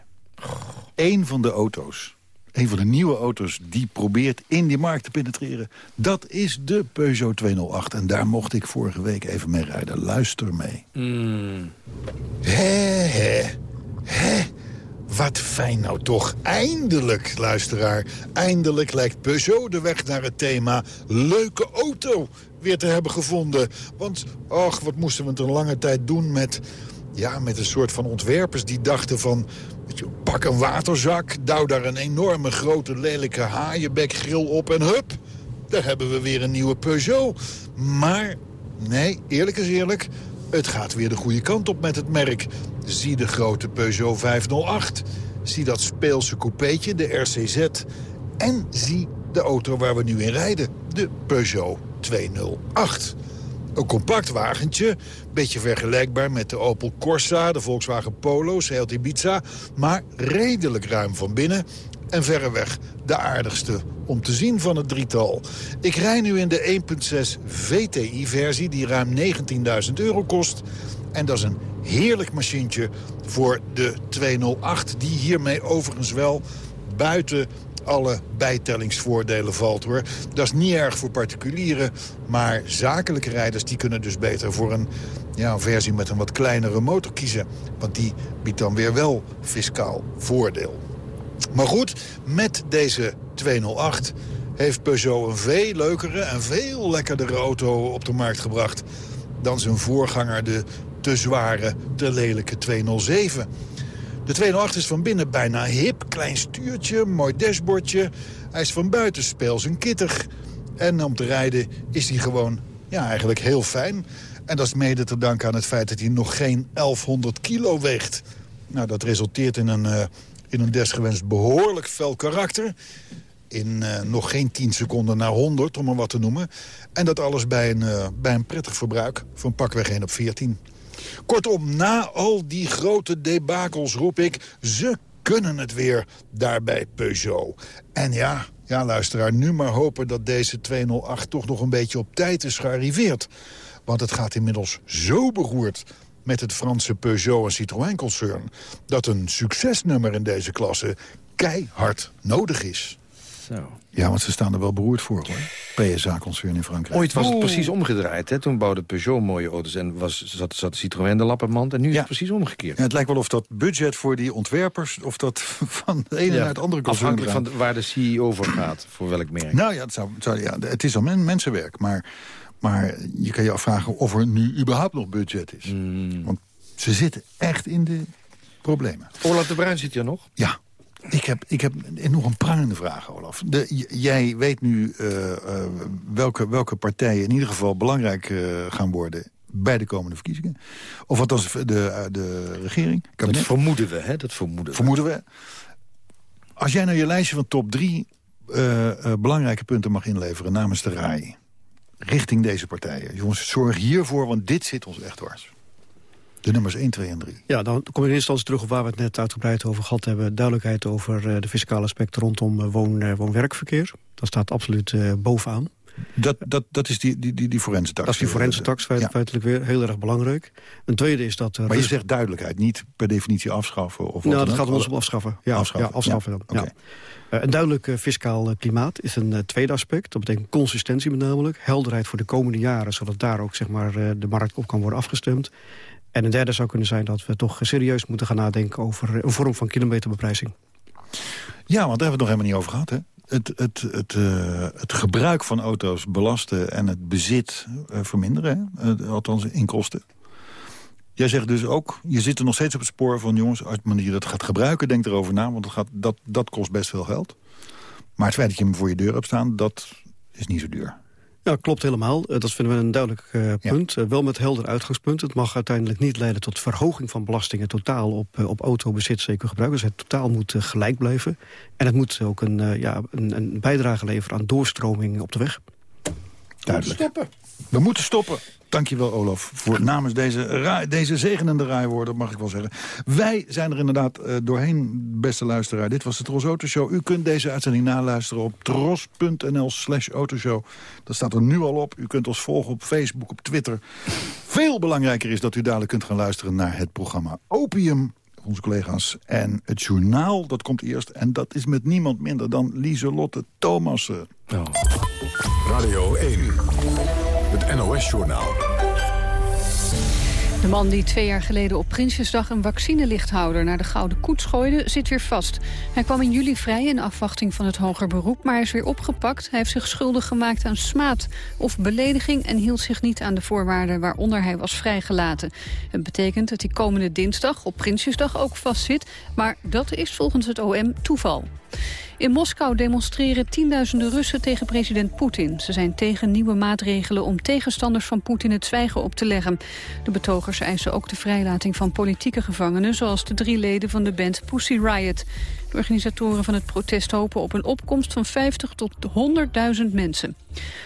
Eén van de auto's, een van de nieuwe auto's... die probeert in die markt te penetreren... dat is de Peugeot 208. En daar mocht ik vorige week even mee rijden. Luister mee. Mm. Hé, hé, hé. Wat fijn nou toch. Eindelijk, luisteraar. Eindelijk lijkt Peugeot de weg naar het thema... leuke auto weer te hebben gevonden. Want, ach, wat moesten we het een lange tijd doen met ja, met een soort van ontwerpers die dachten van... Je, pak een waterzak, douw daar een enorme grote lelijke haaienbekgril op en hup... daar hebben we weer een nieuwe Peugeot. Maar, nee, eerlijk is eerlijk... het gaat weer de goede kant op met het merk. Zie de grote Peugeot 508. Zie dat speelse coupeetje, de RCZ. En zie de auto waar we nu in rijden, de Peugeot 208. Een compact wagentje, beetje vergelijkbaar met de Opel Corsa, de Volkswagen Polo, Seat Ibiza... maar redelijk ruim van binnen en verreweg de aardigste om te zien van het drietal. Ik rij nu in de 1.6 VTI-versie die ruim 19.000 euro kost. En dat is een heerlijk machientje voor de 208... die hiermee overigens wel buiten alle bijtellingsvoordelen valt hoor. Dat is niet erg voor particulieren, maar zakelijke rijders die kunnen dus beter voor een, ja, een versie met een wat kleinere motor kiezen. Want die biedt dan weer wel fiscaal voordeel. Maar goed, met deze 208 heeft Peugeot een veel leukere en veel lekkerdere auto op de markt gebracht... dan zijn voorganger, de te zware, te lelijke 207. De 208 is van binnen bijna hip, klein stuurtje, mooi dashboardje. Hij is van buiten speels en kittig. En om te rijden is hij gewoon ja, eigenlijk heel fijn. En dat is mede te danken aan het feit dat hij nog geen 1100 kilo weegt. Nou, dat resulteert in een, uh, in een desgewenst behoorlijk fel karakter. In uh, nog geen 10 seconden naar 100, om maar wat te noemen. En dat alles bij een, uh, bij een prettig verbruik van pakweg 1 op 14. Kortom, na al die grote debakels roep ik... ze kunnen het weer daar bij Peugeot. En ja, ja, luisteraar, nu maar hopen dat deze 208 toch nog een beetje op tijd is gearriveerd. Want het gaat inmiddels zo beroerd met het Franse Peugeot en Citroën-concern... dat een succesnummer in deze klasse keihard nodig is. Zo. Ja, want ze staan er wel beroerd voor, hoor. PSA-concern in Frankrijk. Ooit was het precies omgedraaid. Hè? Toen bouwde Peugeot mooie auto's en was, zat, zat Citroën de lappenmand. En nu is het precies omgekeerd. Ja, het lijkt wel of dat budget voor die ontwerpers... of dat van de ene naar het andere concern Afhankelijk van waar de CEO voor gaat, voor welk merk. Nou ja, het, zou, zou, ja, het is al men, mensenwerk. Maar, maar je kan je afvragen of er nu überhaupt nog budget is. Mm. Want ze zitten echt in de problemen. Olaf de Bruin zit hier nog? Ja. Ik heb, ik heb nog een prangende vraag, Olaf. De, jij weet nu uh, uh, welke, welke partijen in ieder geval belangrijk uh, gaan worden bij de komende verkiezingen. Of wat de, de regering? Dat vermoeden we, hè? Dat vermoeden we. Vermoeden we. Als jij nou je lijstje van top drie belangrijke punten mag inleveren namens de RAI... richting deze partijen. Jongens, zorg hiervoor, want dit zit ons echt dwars. De nummers 1, 2 en 3. Ja, dan kom ik in eerste instantie terug op waar we het net uitgebreid over gehad hebben. Duidelijkheid over uh, de fiscale aspecten rondom woon, uh, woon-werkverkeer. Dat staat absoluut bovenaan. Dat, dat, dat is die, die, die, die forense tax. Dat is die forense tax, feit, ja. feitelijk weer. Heel erg belangrijk. Een tweede is dat... maar je zegt duidelijkheid, niet per definitie afschaffen? Of nou, dat gaat ons om afschaffen. Ja, afschaffen, ja, afschaffen ja. dan. Okay. Ja. een duidelijk fiscaal klimaat is een tweede aspect. Dat betekent consistentie met namelijk. Helderheid voor de komende jaren, zodat daar ook zeg maar, de markt op kan worden afgestemd. En een derde zou kunnen zijn dat we toch serieus moeten gaan nadenken... over een vorm van kilometerbeprijzing. Ja, want daar hebben we het nog helemaal niet over gehad, hè? Het, het, het, uh, het gebruik van auto's belasten en het bezit uh, verminderen, hè? althans in kosten. Jij zegt dus ook, je zit er nog steeds op het spoor van... jongens, als je dat gaat gebruiken, denk erover na... want dat, gaat, dat, dat kost best veel geld. Maar het feit dat je hem voor je deur hebt staan, dat is niet zo duur. Ja, klopt helemaal. Uh, dat vinden we een duidelijk uh, punt. Ja. Uh, wel met helder uitgangspunt. Het mag uiteindelijk niet leiden tot verhoging van belastingen... totaal op, op autobezit, zeker gebruik. Dus het totaal moet gelijk blijven. En het moet ook een, ja, een, een bijdrage leveren aan doorstroming op de weg. Duidelijk. Stoppen. We moeten stoppen. Dankjewel, Olaf, voor namens deze, deze zegenende raaiwoorden, mag ik wel zeggen. Wij zijn er inderdaad uh, doorheen, beste luisteraar. Dit was de Tros Autoshow. U kunt deze uitzending naluisteren op tros.nl slash autoshow. Dat staat er nu al op. U kunt ons volgen op Facebook, op Twitter. Veel belangrijker is dat u dadelijk kunt gaan luisteren naar het programma Opium onze collega's. En het journaal, dat komt eerst. En dat is met niemand minder dan Lieselotte Thomassen. Radio 1. Het NOS-journaal. De man die twee jaar geleden op Prinsjesdag een vaccinelichthouder naar de Gouden Koets gooide, zit weer vast. Hij kwam in juli vrij in afwachting van het hoger beroep, maar is weer opgepakt. Hij heeft zich schuldig gemaakt aan smaad of belediging en hield zich niet aan de voorwaarden waaronder hij was vrijgelaten. Het betekent dat hij komende dinsdag op Prinsjesdag ook vastzit, maar dat is volgens het OM toeval. In Moskou demonstreren tienduizenden Russen tegen president Poetin. Ze zijn tegen nieuwe maatregelen om tegenstanders van Poetin het zwijgen op te leggen. De betogers eisen ook de vrijlating van politieke gevangenen... zoals de drie leden van de band Pussy Riot. De organisatoren van het protest hopen op een opkomst van 50 tot 100.000 mensen.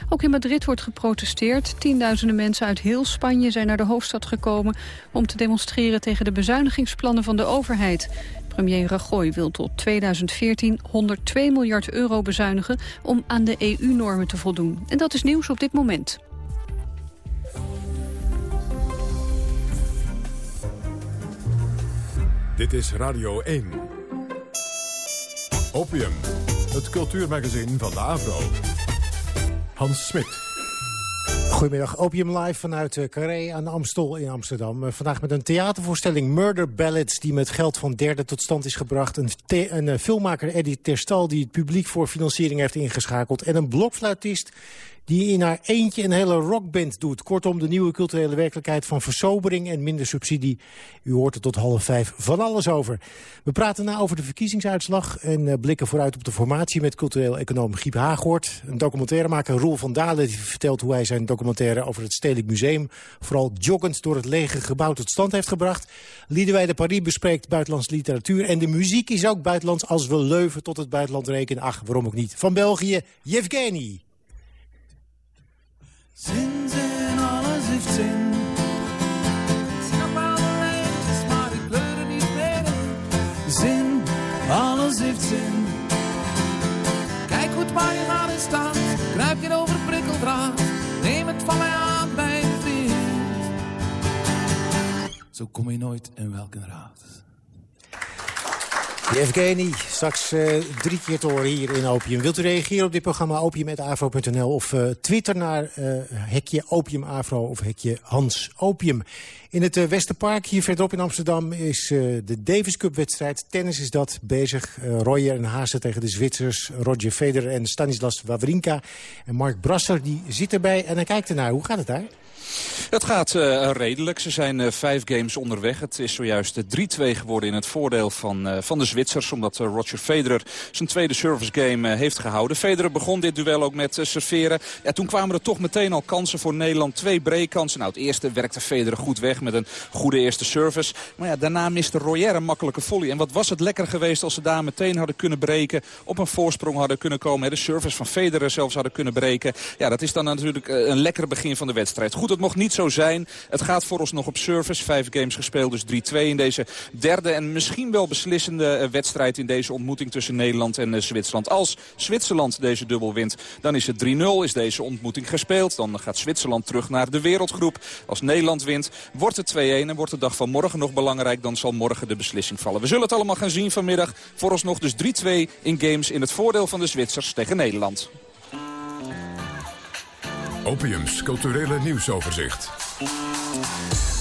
Ook in Madrid wordt geprotesteerd. Tienduizenden mensen uit heel Spanje zijn naar de hoofdstad gekomen... om te demonstreren tegen de bezuinigingsplannen van de overheid. Premier Rajoy wil tot 2014 102 miljard euro bezuinigen om aan de EU-normen te voldoen. En dat is nieuws op dit moment. Dit is Radio 1. Opium, het cultuurmagazin van de AVRO. Hans Smit. Goedemiddag, Opium Live vanuit uh, Carré aan Amstel in Amsterdam. Uh, vandaag met een theatervoorstelling Murder Ballads... die met geld van derden tot stand is gebracht. Een, een uh, filmmaker Eddie Terstal die het publiek voor financiering heeft ingeschakeld. En een blokfluitist die in haar eentje een hele rockband doet. Kortom, de nieuwe culturele werkelijkheid van versobering en minder subsidie. U hoort er tot half vijf van alles over. We praten na over de verkiezingsuitslag en uh, blikken vooruit op de formatie met cultureel econoom Giep Haaghoort. Een documentairemaker Roel van Dalen die vertelt hoe hij zijn documentaire over het Stedelijk Museum vooral joggend door het lege gebouw tot stand heeft gebracht. Liedewij de Paris bespreekt buitenlandse literatuur en de muziek is ook buitenlands als we Leuven tot het buitenland rekenen. Ach, waarom ook niet. Van België, Yevgeny. Zin, zin, alles heeft zin. Ik snap alle lijntjes, maar de kleuren niet meer in. Zin, alles heeft zin. Kijk goed waar je maar in staat. Kruip je over prikkeldraad. Neem het van mij aan bij een vriend. Zo kom je nooit in welke raad. Evgeny, straks uh, drie keer te horen hier in Opium. Wilt u reageren op dit programma opium.afro.nl of uh, twitter naar uh, hekje opiumafro of hekje Hans Opium. In het Westerpark hier verderop in Amsterdam is de Davis Cup wedstrijd. Tennis is dat bezig. Royer en Haase tegen de Zwitsers. Roger Federer en Stanislas Wawrinka. En Mark Brasser die zit erbij en hij kijkt ernaar. Hoe gaat het daar? Het gaat uh, redelijk. Ze zijn uh, vijf games onderweg. Het is zojuist 3-2 geworden in het voordeel van, van de Zwitsers. Omdat Roger Federer zijn tweede service game heeft gehouden. Federer begon dit duel ook met serveren. Ja, toen kwamen er toch meteen al kansen voor Nederland. Twee breakkansen. Nou, het eerste werkte Federer goed weg met een goede eerste service. Maar ja, daarna miste Royer een makkelijke volley. En wat was het lekker geweest als ze daar meteen hadden kunnen breken. Op een voorsprong hadden kunnen komen. De service van Federer zelfs hadden kunnen breken. Ja, dat is dan natuurlijk een lekker begin van de wedstrijd. Goed, het mocht niet zo zijn. Het gaat voor ons nog op service. Vijf games gespeeld, dus 3-2 in deze derde en misschien wel beslissende wedstrijd in deze ontmoeting tussen Nederland en Zwitserland. Als Zwitserland deze dubbel wint, dan is het 3-0, is deze ontmoeting gespeeld. Dan gaat Zwitserland terug naar de wereldgroep. Als Nederland wint, wordt het 2-1 en wordt de dag van morgen nog belangrijk. Dan zal morgen de beslissing vallen. We zullen het allemaal gaan zien vanmiddag. Vooralsnog dus 3-2 in games in het voordeel van de Zwitsers tegen Nederland. Opiums culturele nieuwsoverzicht.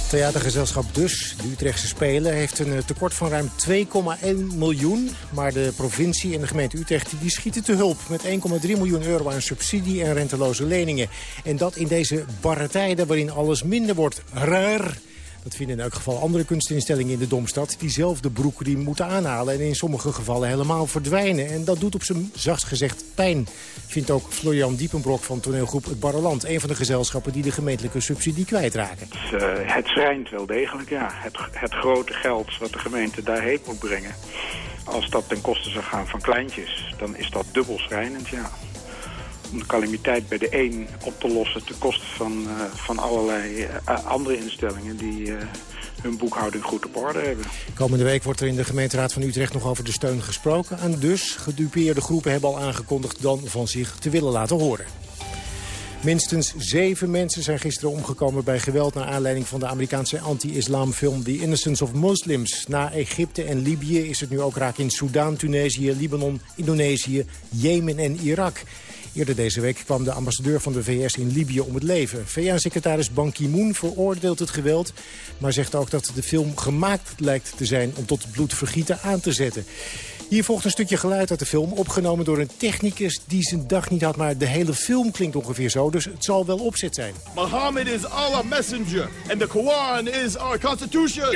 Theatergezelschap Dus, de Utrechtse Spelen, heeft een eh, tekort van ruim 2,1 miljoen. Maar de provincie en de gemeente Utrecht die schieten te hulp met 1,3 miljoen euro aan subsidie en renteloze leningen. En dat in deze barre tijden waarin alles minder wordt. Raar. Dat vinden in elk geval andere kunstinstellingen in de Domstad... die zelf de broekriem moeten aanhalen en in sommige gevallen helemaal verdwijnen. En dat doet op zijn zachtst gezegd pijn, vindt ook Florian Diepenbrok van toneelgroep Het Barreland. Een van de gezelschappen die de gemeentelijke subsidie kwijtraken. Het, uh, het schrijnt wel degelijk, ja. Het, het grote geld wat de gemeente daarheen moet brengen... als dat ten koste zou gaan van kleintjes, dan is dat dubbel schrijnend, ja om de calamiteit bij de een op te lossen... ten koste van, uh, van allerlei uh, andere instellingen die uh, hun boekhouding goed op orde hebben. Komende week wordt er in de gemeenteraad van Utrecht nog over de steun gesproken. En dus gedupeerde groepen hebben al aangekondigd dan van zich te willen laten horen. Minstens zeven mensen zijn gisteren omgekomen bij geweld... naar aanleiding van de Amerikaanse anti-islamfilm The Innocence of Muslims. Na Egypte en Libië is het nu ook raak in Soudaan, Tunesië, Libanon, Indonesië, Jemen en Irak. Eerder deze week kwam de ambassadeur van de VS in Libië om het leven. VN-secretaris Ban Ki-moon veroordeelt het geweld... maar zegt ook dat de film gemaakt lijkt te zijn om tot bloedvergieten aan te zetten. Hier volgt een stukje geluid uit de film, opgenomen door een technicus die zijn dag niet had. Maar de hele film klinkt ongeveer zo, dus het zal wel opzet zijn. Muhammad is Allah messenger and the Quran is our constitution.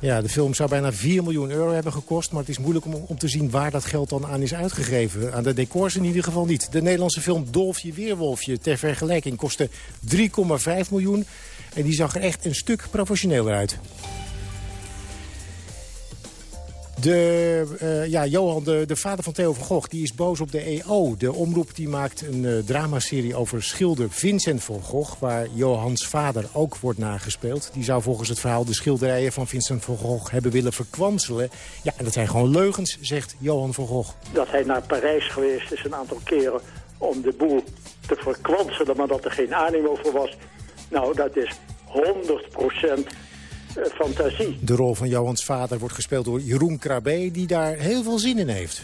Ja, de film zou bijna 4 miljoen euro hebben gekost... maar het is moeilijk om, om te zien waar dat geld dan aan is uitgegeven. Aan de decors in ieder geval niet. De Nederlandse film Dolfje Weerwolfje ter vergelijking kostte 3,5 miljoen... en die zag er echt een stuk professioneler uit. De, uh, ja, Johan, de, de, vader van Theo van Gogh, die is boos op de EO. De omroep die maakt een uh, dramaserie over schilder Vincent van Gogh... waar Johans vader ook wordt nagespeeld. Die zou volgens het verhaal de schilderijen van Vincent van Gogh hebben willen verkwanselen. Ja, en dat zijn gewoon leugens, zegt Johan van Gogh. Dat hij naar Parijs geweest is een aantal keren om de boel te verkwanselen... maar dat er geen animo voor was. Nou, dat is 100 procent fantasie. De rol van Johans vader wordt gespeeld door Jeroen Krabbe... die daar heel veel zin in heeft.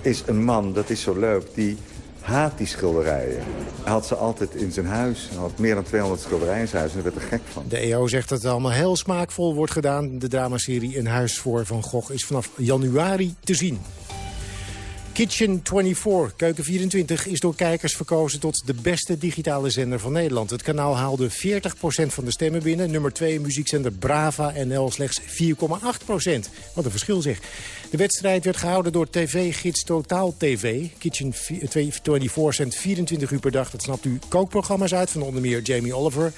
Is een man, dat is zo leuk, die haat die schilderijen. Hij had ze altijd in zijn huis. Hij had meer dan 200 schilderijen in zijn huis en daar werd er gek van. De EO zegt dat het allemaal heel smaakvol wordt gedaan. De dramaserie Een Huis voor Van Gogh is vanaf januari te zien. Kitchen 24, Keuken 24, is door kijkers verkozen tot de beste digitale zender van Nederland. Het kanaal haalde 40% van de stemmen binnen. Nummer 2 muziekszender Brava NL slechts 4,8%. Wat een verschil zeg. De wedstrijd werd gehouden door tv-gids Totaal TV. Kitchen 24 zendt 24 uur per dag, dat snapt u, kookprogramma's uit... van onder meer Jamie Oliver.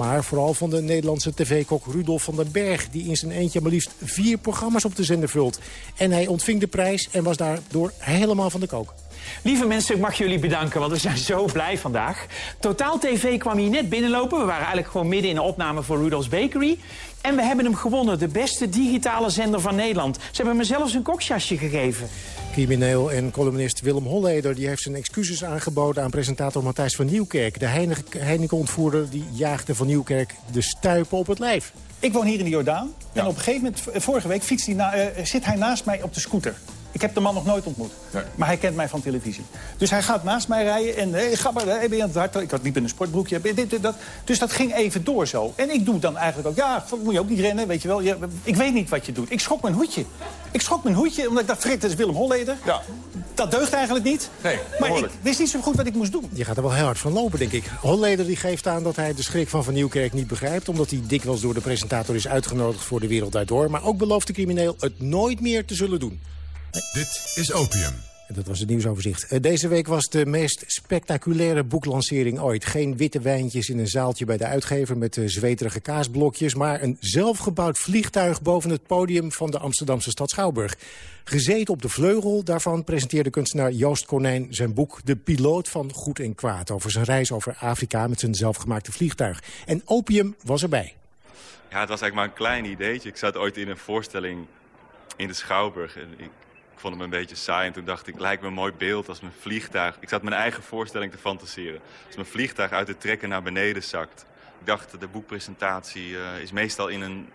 Maar vooral van de Nederlandse tv-kok Rudolf van den Berg... die in zijn eentje maar liefst vier programma's op de zender vult. En hij ontving de prijs en was daardoor helemaal van de kook. Lieve mensen, ik mag jullie bedanken, want we zijn zo blij vandaag. Totaal TV kwam hier net binnenlopen. We waren eigenlijk gewoon midden in een opname voor Rudolf's Bakery. En we hebben hem gewonnen, de beste digitale zender van Nederland. Ze hebben me zelfs een koksjasje gegeven. Crimineel en columnist Willem Holleder die heeft zijn excuses aangeboden aan presentator Matthijs van Nieuwkerk. De Heineken-ontvoerder die jaagde van Nieuwkerk de stuipen op het lijf. Ik woon hier in de Jordaan. En op een gegeven moment, vorige week, fietst hij na, uh, zit hij naast mij op de scooter. Ik heb de man nog nooit ontmoet. Nee. Maar hij kent mij van televisie. Dus hij gaat naast mij rijden en... Hey, ga maar, hey, ben je aan het hard? Ik had niet in een sportbroekje. Dit, dit, dat. Dus dat ging even door zo. En ik doe dan eigenlijk ook... Ja, moet je ook niet rennen, weet je wel. Ja, ik weet niet wat je doet. Ik schrok mijn hoedje. Ik schrok mijn hoedje, omdat ik dacht... Frik, dat is Willem Holleder. Ja. Dat deugt eigenlijk niet. Nee, maar ik wist niet zo goed wat ik moest doen. Je gaat er wel heel hard van lopen, denk ik. Holleder die geeft aan dat hij de schrik van Van Nieuwkerk niet begrijpt... omdat hij dikwijls door de presentator is uitgenodigd voor de wereld daardoor. Maar ook belooft de crimineel het nooit meer te zullen doen. Dit is Opium. Dat was het nieuwsoverzicht. Deze week was de meest spectaculaire boeklancering ooit. Geen witte wijntjes in een zaaltje bij de uitgever met zweterige kaasblokjes... maar een zelfgebouwd vliegtuig boven het podium van de Amsterdamse stad Schouwburg. Gezeten op de vleugel daarvan presenteerde kunstenaar Joost Konijn zijn boek... De piloot van goed en kwaad over zijn reis over Afrika met zijn zelfgemaakte vliegtuig. En Opium was erbij. Ja, het was eigenlijk maar een klein ideetje. Ik zat ooit in een voorstelling in de Schouwburg. En ik ik vond hem een beetje saai en toen dacht ik, lijkt me een mooi beeld als mijn vliegtuig... Ik zat mijn eigen voorstelling te fantaseren. Als mijn vliegtuig uit de trekken naar beneden zakt. Ik dacht, de boekpresentatie uh, is meestal in een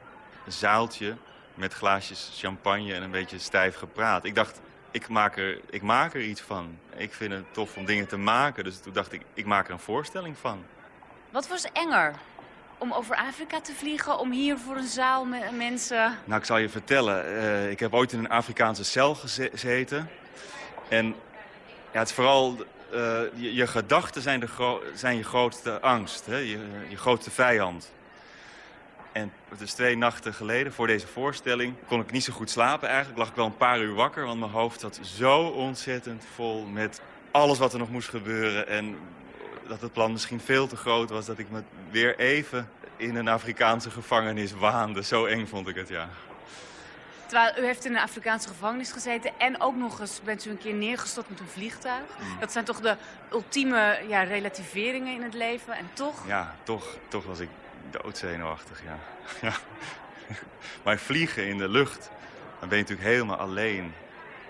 zaaltje met glaasjes champagne en een beetje stijf gepraat. Ik dacht, ik maak, er, ik maak er iets van. Ik vind het tof om dingen te maken. Dus toen dacht ik, ik maak er een voorstelling van. Wat was enger? Om over Afrika te vliegen, om hier voor een zaal met mensen... Nou, ik zal je vertellen. eh, ik heb ooit in een Afrikaanse cel geze- gezeten. En ja, het is vooral... eh, je, gedachten zijn, de zijn je grootste angst, hè? Je, je grootste vijand. En het is twee nachten geleden, voor deze voorstelling, kon ik niet zo goed slapen eigenlijk. Lag ik wel een paar uur wakker, want mijn hoofd zat zo ontzettend vol met alles wat er nog moest gebeuren. En dat het plan misschien veel te groot was, dat ik me weer even in een Afrikaanse gevangenis waande. Zo eng vond ik het, ja. Terwijl u heeft in een Afrikaanse gevangenis gezeten... en ook nog eens bent u een keer neergestort met een vliegtuig. Mm. Dat zijn toch de ultieme ja, relativeringen in het leven. En toch... Ja, toch, toch was ik doodzenuwachtig, ja. ja. Maar vliegen in de lucht, dan ben je natuurlijk helemaal alleen.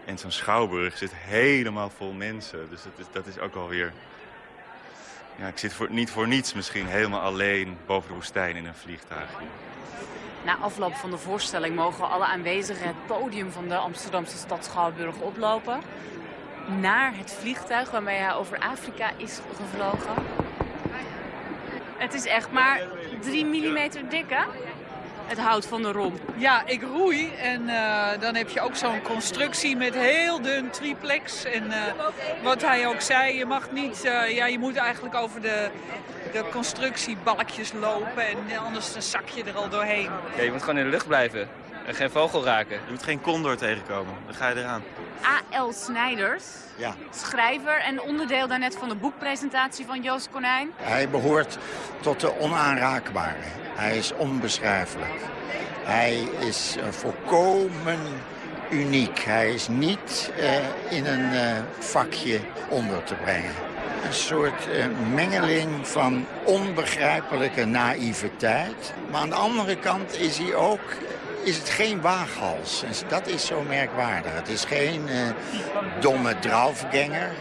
En zo'n schouwburg zit helemaal vol mensen. Dus dat is, dat is ook wel weer... Ja, ik zit voor, niet voor niets misschien helemaal alleen boven de woestijn in een vliegtuig. Na afloop van de voorstelling mogen alle aanwezigen het podium van de Amsterdamse stad Schouwburg oplopen. Naar het vliegtuig waarmee hij over Afrika is gevlogen. Het is echt maar 3 mm dik, hè? Het hout van de romp. Ja, ik roei en eh, dan heb je ook zo'n constructie met heel dun triplex. En eh, wat hij ook zei, je mag niet, eh, ja, je moet eigenlijk over de, de constructiebalkjes lopen en anders dan zak je er al doorheen. Ja, je moet gewoon in de lucht blijven en geen vogel raken. Je moet geen condor tegenkomen, dan ga je eraan. A.L. Snijders, Ja. schrijver en onderdeel daarnet van de boekpresentatie van Joost Konijn. Hij behoort tot de onaanraakbare. Hij is onbeschrijfelijk. Hij is eh, volkomen uniek. Hij is niet eh, in een eh, vakje onder te brengen. Een soort eh, mengeling van onbegrijpelijke naïviteit. Maar aan de andere kant is hij ook is het geen waaghals. En dat is zo merkwaardig. Het is geen eh, domme draufganger.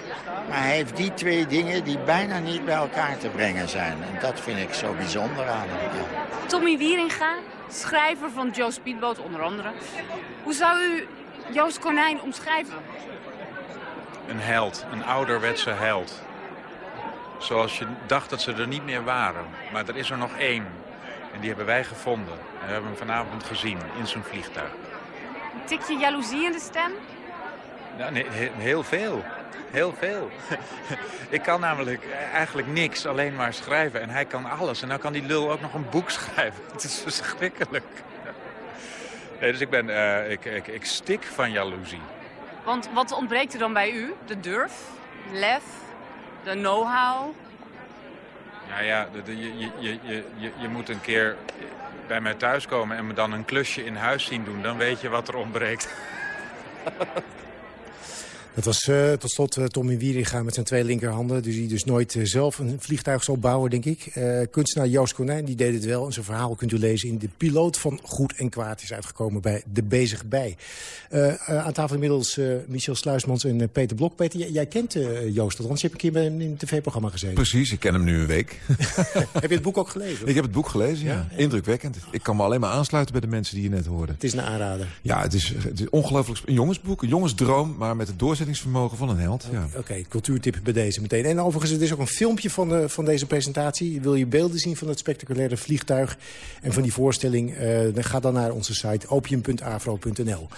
Maar hij heeft die twee dingen die bijna niet bij elkaar te brengen zijn. En dat vind ik zo bijzonder aan hem. ja. Tommy Wieringa, schrijver van Joe Speedboat onder andere. Hoe zou u Joost Konijn omschrijven? Een held, een ouderwetse held. Zoals je dacht dat ze er niet meer waren. Maar er is er nog één. En die hebben wij gevonden. En we hebben hem vanavond gezien in zijn vliegtuig. Een tikje jaloezie in de stem? Ja, nee, he- heel veel. Heel veel. Ik kan namelijk eigenlijk niks, alleen maar schrijven. En hij kan alles. En nou kan die lul ook nog een boek schrijven. Het is verschrikkelijk. Nee, dus ik, ben, eh, ik, ik, ik stik van jaloezie. Want wat ontbreekt er dan bij u? De durf, lef, de know-how? Nou ja, je, je, je, je, je moet een keer bij mij thuiskomen en me dan een klusje in huis zien doen. Dan weet je wat er ontbreekt. Dat was eh, tot slot eh, Tommy Wieringa met zijn twee linkerhanden. Dus die dus nooit eh, zelf een vliegtuig zal bouwen, denk ik. Kunstenaar Joost Konijn die deed het wel. En zijn verhaal kunt u lezen in De Piloot van Goed en Kwaad. is uitgekomen bij De Bezig Bij. Aan tafel inmiddels Michel Sluismans en Peter Blok. Peter, jij, jij kent Joost, althans je hebt een keer bij hem in een tv-programma gezeten. Precies, ik ken hem nu een week. heb je het boek ook gelezen? Ik heb het boek gelezen, ja. Indrukwekkend. Ik kan me alleen maar aansluiten bij de mensen die je net hoorde. Het is een aanrader. Ja, het is, het is ongelooflijk een jongensboek, een jongensdroom... maar met het doorzettingsvermogen van een held. Ja. Oké, cultuurtip bij deze meteen. En overigens, het is ook een filmpje van, de, van deze presentatie. Wil je beelden zien van het spectaculaire vliegtuig en van die voorstelling? eh, dan ga dan naar onze site opium.afro.nl.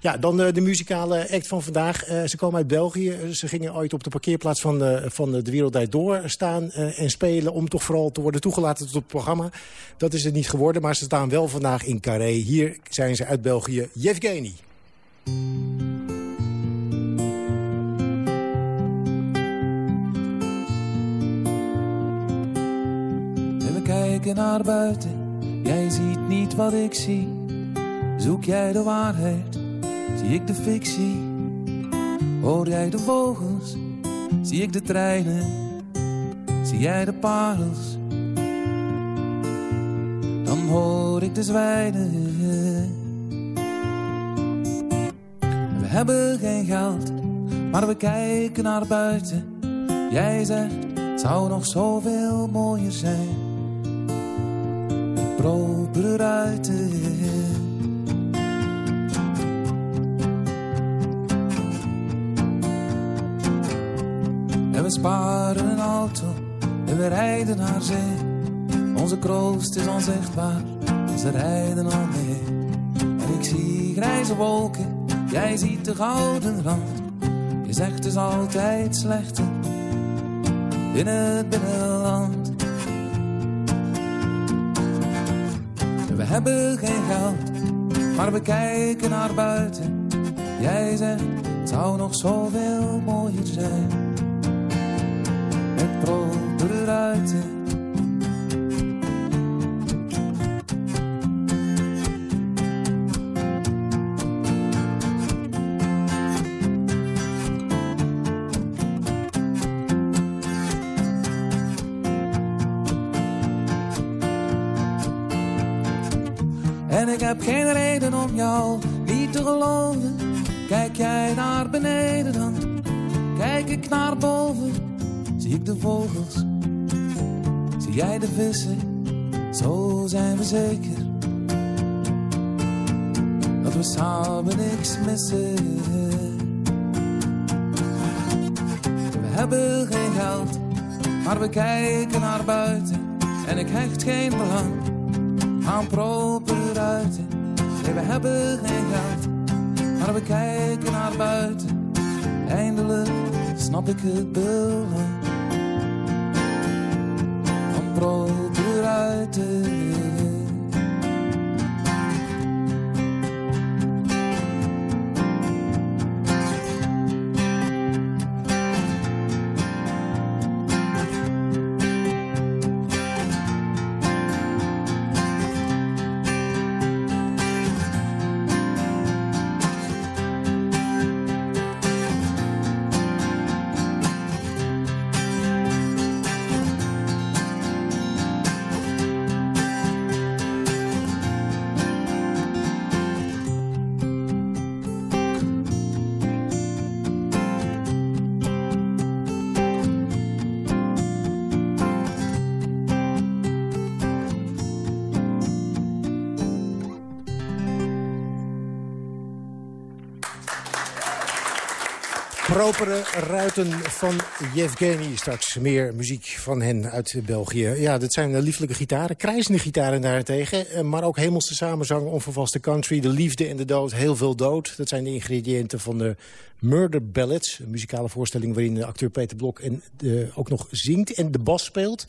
Ja, dan eh, de muzikale act van vandaag. Eh, ze komen uit België. Ze gingen ooit op de parkeerplaats van, de van De Door staan en spelen... om toch vooral te worden toegelaten tot het programma. Dat is het niet geworden, maar ze staan wel vandaag in Carré. Hier zijn ze uit België, Yevgeny. Kijken naar buiten, jij ziet niet wat ik zie. Zoek jij de waarheid, zie ik de fictie. Hoor jij de vogels, zie ik de treinen. Zie jij de parels, dan hoor ik de zwijnen. We hebben geen geld, maar we kijken naar buiten. Jij zegt, het zou nog zoveel mooier zijn. Propere ruiten. En we sparen een auto en we rijden naar zee. Onze kroost is onzichtbaar, ze rijden al mee. En ik zie grijze wolken, jij ziet de gouden rand. Je zegt het altijd slechter in het binnenland. Hebben geen geld, maar we kijken naar buiten. Jij zegt, het zou nog zoveel mooier zijn. Met propere ruiten. En ik heb geen reden om jou niet te geloven. Kijk jij naar beneden dan, kijk ik naar boven. Zie ik de vogels, zie jij de vissen. Zo zijn we zeker, dat we samen niks missen. We hebben geen geld, maar we kijken naar buiten. En ik hecht geen belang aan proper ruiten. Nee, we hebben geen geld, maar we kijken naar buiten. Eindelijk snap ik het belang van ruiten. Propere ruiten van Yevgeny. Straks meer muziek van hen uit België. Ja, dat zijn eh, lieflijke gitaren. Krijzende gitaren daarentegen. eh, Maar ook hemelse samenzang, onvervaste country. De liefde en de dood, heel veel dood. Dat zijn de ingrediënten van de Murder Ballads. Een muzikale voorstelling waarin de acteur Peter Blok ook nog zingt en de bas speelt.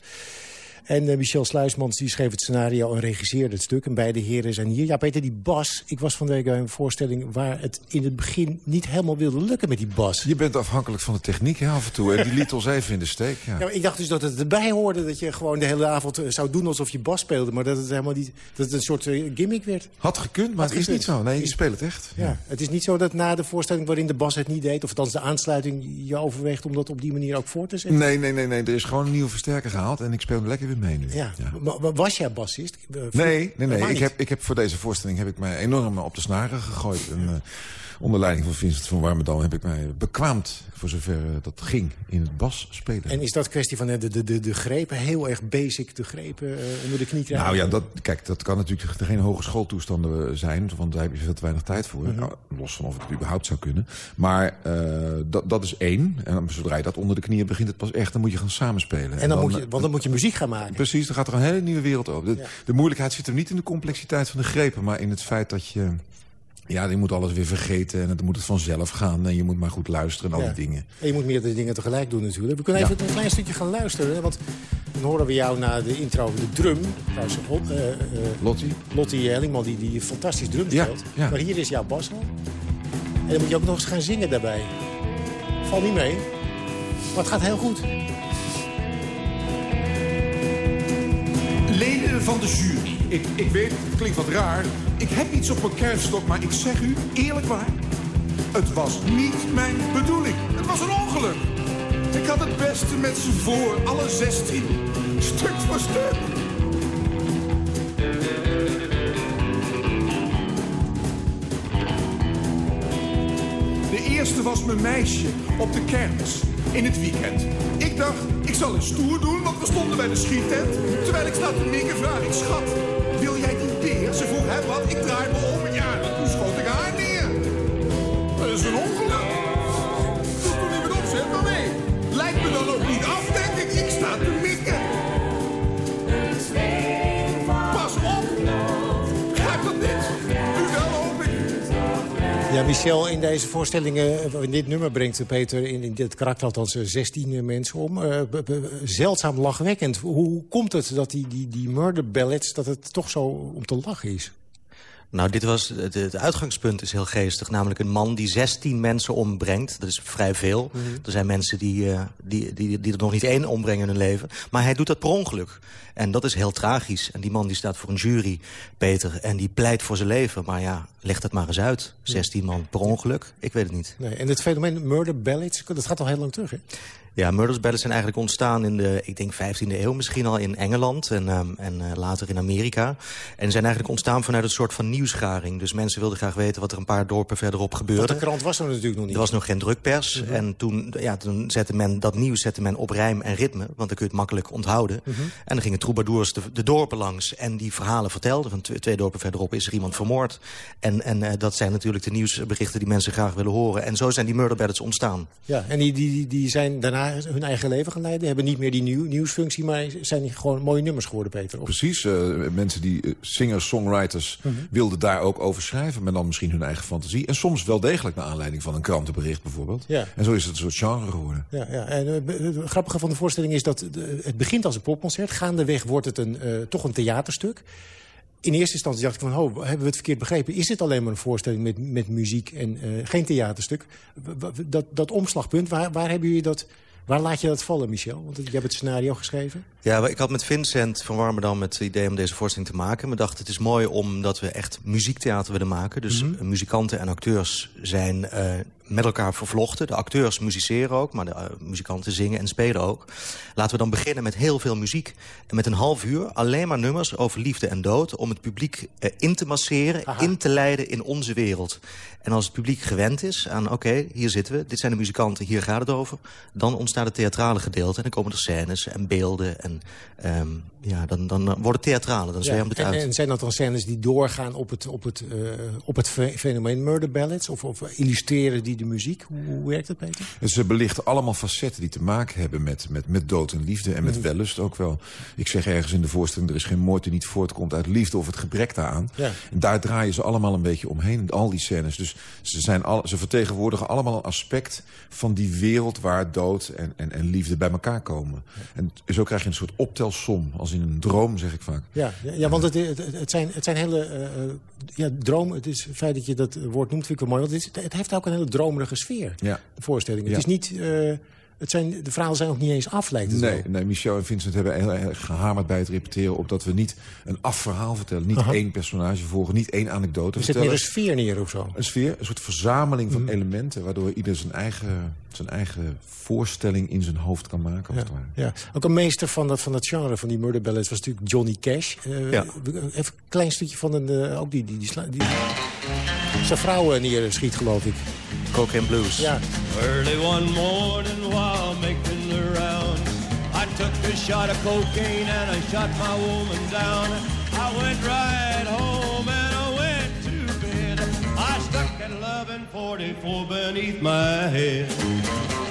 En eh, Michel Sluismans die schreef het scenario en regisseerde het stuk. En beide heren zijn hier. Ja, Peter, die bas. Ik was van de week bij een voorstelling waar het in het begin niet helemaal wilde lukken met die bas. Je bent afhankelijk van de techniek hè, af en toe. En die liet ons even in de steek. Ja. Ik dacht dus dat het erbij hoorde dat je gewoon de hele avond eh, zou doen alsof je bas speelde. Maar dat het helemaal niet, dat het een soort eh, gimmick werd. Had gekund, maar Had het is niet zo. Nee, je speelt het echt. Ja. Het is niet zo dat na de voorstelling waarin de bas het niet deed... of althans de aansluiting je overweegt om dat op die manier ook voor te zetten. Nee, nee, nee, nee. Er is gewoon een nieuwe versterker gehaald en ik speel hem lekker weer mee nu. Ja. Maar, was jij bassist? Nee, nee, nee. Ik heb, ik heb voor deze voorstelling heb ik mij enorm op de snaren gegooid. En, eh, onder leiding van Vincent van Warmerdam heb ik mij bekwaamd, voor zover eh, dat ging, in het bas spelen. En is dat kwestie van eh, de, de, de, de grepen, heel erg basic de grepen eh, onder de knie krijgen? Nou ja, dat, kijk, dat kan natuurlijk geen hogeschooltoestanden zijn, want daar heb je veel te weinig tijd voor. Mhm. Nou, los van of het überhaupt zou kunnen. Maar eh, dat, dat is één. En dan, zodra je dat onder de knieën begint het pas echt, dan moet je gaan samenspelen. En dan moet je, want dan moet je muziek gaan maken. Precies, dan gaat er een hele nieuwe wereld open. De, de moeilijkheid zit er niet in de complexiteit van de grepen, maar in het feit dat je... Ja, je moet alles weer vergeten en dan moet het vanzelf gaan. En je moet maar goed luisteren en al die dingen. En je moet meerdere dingen tegelijk doen natuurlijk. We kunnen Ja. even een klein stukje gaan luisteren. hè, Want dan horen we jou na de intro de drum. Trouwens, eh, eh, Lottie? Lottie Hellingman, die, die fantastisch drum speelt. ja. Maar hier is jouw bas al. En dan moet je ook nog eens gaan zingen daarbij. Valt niet mee. Maar het gaat heel goed. Leden van de jury. Ik, ik weet, het klinkt wat raar. Ik heb iets op mijn kerfstok, maar ik zeg u eerlijk waar. Het was niet mijn bedoeling. Het was een ongeluk. Ik had het beste met ze voor, alle 16. Stuk voor stuk. De eerste was mijn meisje op de kermis in het weekend. Ik dacht, ik zal eens stoer doen, want we stonden bij de schiettent. Terwijl ik sta te mikken, vraag ik, schat, ik draai me om en ja, toen schoot ik haar neer. Dat is een ongeluk. Dat toch niet met opzet, maar nee. Lijkt me dan ook niet af, denk ik. Ik sta te mikken. Pas op. Dat dit. Nu wel hoop. Ja, Michel, in deze voorstellingen, eh, in dit nummer brengt Peter in, in dit karakter althans eh, 16 mensen om. Eh, zeldzaam lachwekkend. Hoe komt het dat die, die, die murder ballads, dat het toch zo om te lachen is? Nou, dit was, het, het, uitgangspunt is heel geestig. Namelijk een man die 16 mensen ombrengt. Dat is vrij veel. Mm -hmm. Er zijn mensen die, uh, die, die, die er nog niet één ombrengen in hun leven. Maar hij doet dat per ongeluk. En dat is heel tragisch. En die man die staat voor een jury, Peter. En die pleit voor zijn leven. Maar ja, leg dat maar eens uit. 16 man per ongeluk. Ik weet het niet. Nee, en het fenomeen murder ballads, dat gaat al heel lang terug, hè? Ja, murders ballads zijn eigenlijk ontstaan in de, ik denk 15e eeuw misschien al in Engeland en, um, en uh, later in Amerika. En zijn eigenlijk ontstaan vanuit een soort van nieuwsgaring. Dus mensen wilden graag weten wat er een paar dorpen verderop gebeurde. Want de krant was er natuurlijk nog niet. Er was nog geen drukpers. -hmm. En toen, ja, toen zette men dat nieuws zette men op rijm en ritme, want dan kun je het makkelijk onthouden. -hmm. En dan gingen troubadours de, de, dorpen langs en die verhalen vertelden. Van twee, dorpen verderop is er iemand vermoord. En, en uh, dat zijn natuurlijk de nieuwsberichten die mensen graag willen horen. En zo zijn die murder ballads ontstaan. Ja, en die, die, die zijn daarna hun eigen leven gaan leiden. Hebben niet meer die nieuw, nieuwsfunctie, maar zijn gewoon mooie nummers geworden, Peter? Of? Precies. Uh, mensen die uh, singers, songwriters -hmm. wilden daar ook over schrijven. Maar dan misschien hun eigen fantasie. En soms wel degelijk naar aanleiding van een krantenbericht bijvoorbeeld. Ja. En zo is het een soort genre geworden. Ja, ja. En uh, het grappige van de voorstelling is dat het begint als een popconcert. Gaandeweg wordt het een, toch een theaterstuk. In eerste instantie dacht ik van, oh, hebben we het verkeerd begrepen? Is dit alleen maar een voorstelling met, met muziek en geen theaterstuk? Dat, dat omslagpunt, waar, waar hebben jullie dat... Waar laat je dat vallen, Michel? Want je hebt het scenario geschreven. Ja, ik had met Vincent van Warmerdam het idee om deze voorstelling te maken. We dachten, het is mooi omdat we echt muziektheater willen maken. Dus mm -hmm. muzikanten en acteurs zijn uh, met elkaar vervlochten. De acteurs musiceren ook, maar de uh, muzikanten zingen en spelen ook. Laten we dan beginnen met heel veel muziek. En met een half uur alleen maar nummers over liefde en dood... om het publiek uh, in te masseren, Aha. in te leiden in onze wereld. En als het publiek gewend is aan, oké, okay, hier zitten we... dit zijn de muzikanten, hier gaat het over... dan ontstaat het theatrale gedeelte en dan komen er scènes en beelden... en um, ja, dan, dan wordt het theatrale, dan zwemt ja, het uit. En, zijn dat dan scènes die doorgaan op het, op het, uh, op het fenomeen murder ballads? Of, of illustreren die de muziek? Hoe, hoe werkt dat, Peter? Ze belichten allemaal facetten die te maken hebben met, met, met dood en liefde. En met mm. wellust ook wel. Ik zeg ergens in de voorstelling, er is geen moord die niet voortkomt uit liefde of het gebrek daaraan. Ja. En daar draaien ze allemaal een beetje omheen, al die scènes. Dus ze, zijn al, ze vertegenwoordigen allemaal een aspect van die wereld waar dood en, en, en liefde bij elkaar komen. En zo krijg je een soort optelsom, als in een droom, zeg ik vaak. Ja, ja, ja want het, het, het, zijn, het zijn hele... Uh, ja, droom, het is het feit dat je dat woord noemt, vind ik wel mooi. Want het, is, het heeft ook een hele dromerige sfeer, ja. de voorstelling. Het is niet... Uh, het zijn, de verhalen zijn ook niet eens af, lijkt het nee, wel. nee, Michel en Vincent hebben heel erg gehamerd bij het repeteren... op dat we niet een afverhaal vertellen. Niet Aha. één personage volgen, niet één anekdote Er zit meer een sfeer neer of zo? Een sfeer, een soort verzameling van mm. elementen... waardoor ieder zijn eigen, zijn eigen voorstelling in zijn hoofd kan maken. Ja, ja. Ook een meester van dat, van dat genre, van die murder ballads... was natuurlijk Johnny Cash. Uh, ja. Even een klein stukje van een... Uh, ook die, die, die, die, die zijn vrouw neer schiet, geloof ik. Cocaine Blues. Ja. Early one morning while making the round I took a shot of cocaine and I shot my woman down I went right home and I went to bed I stuck at 1144 beneath my head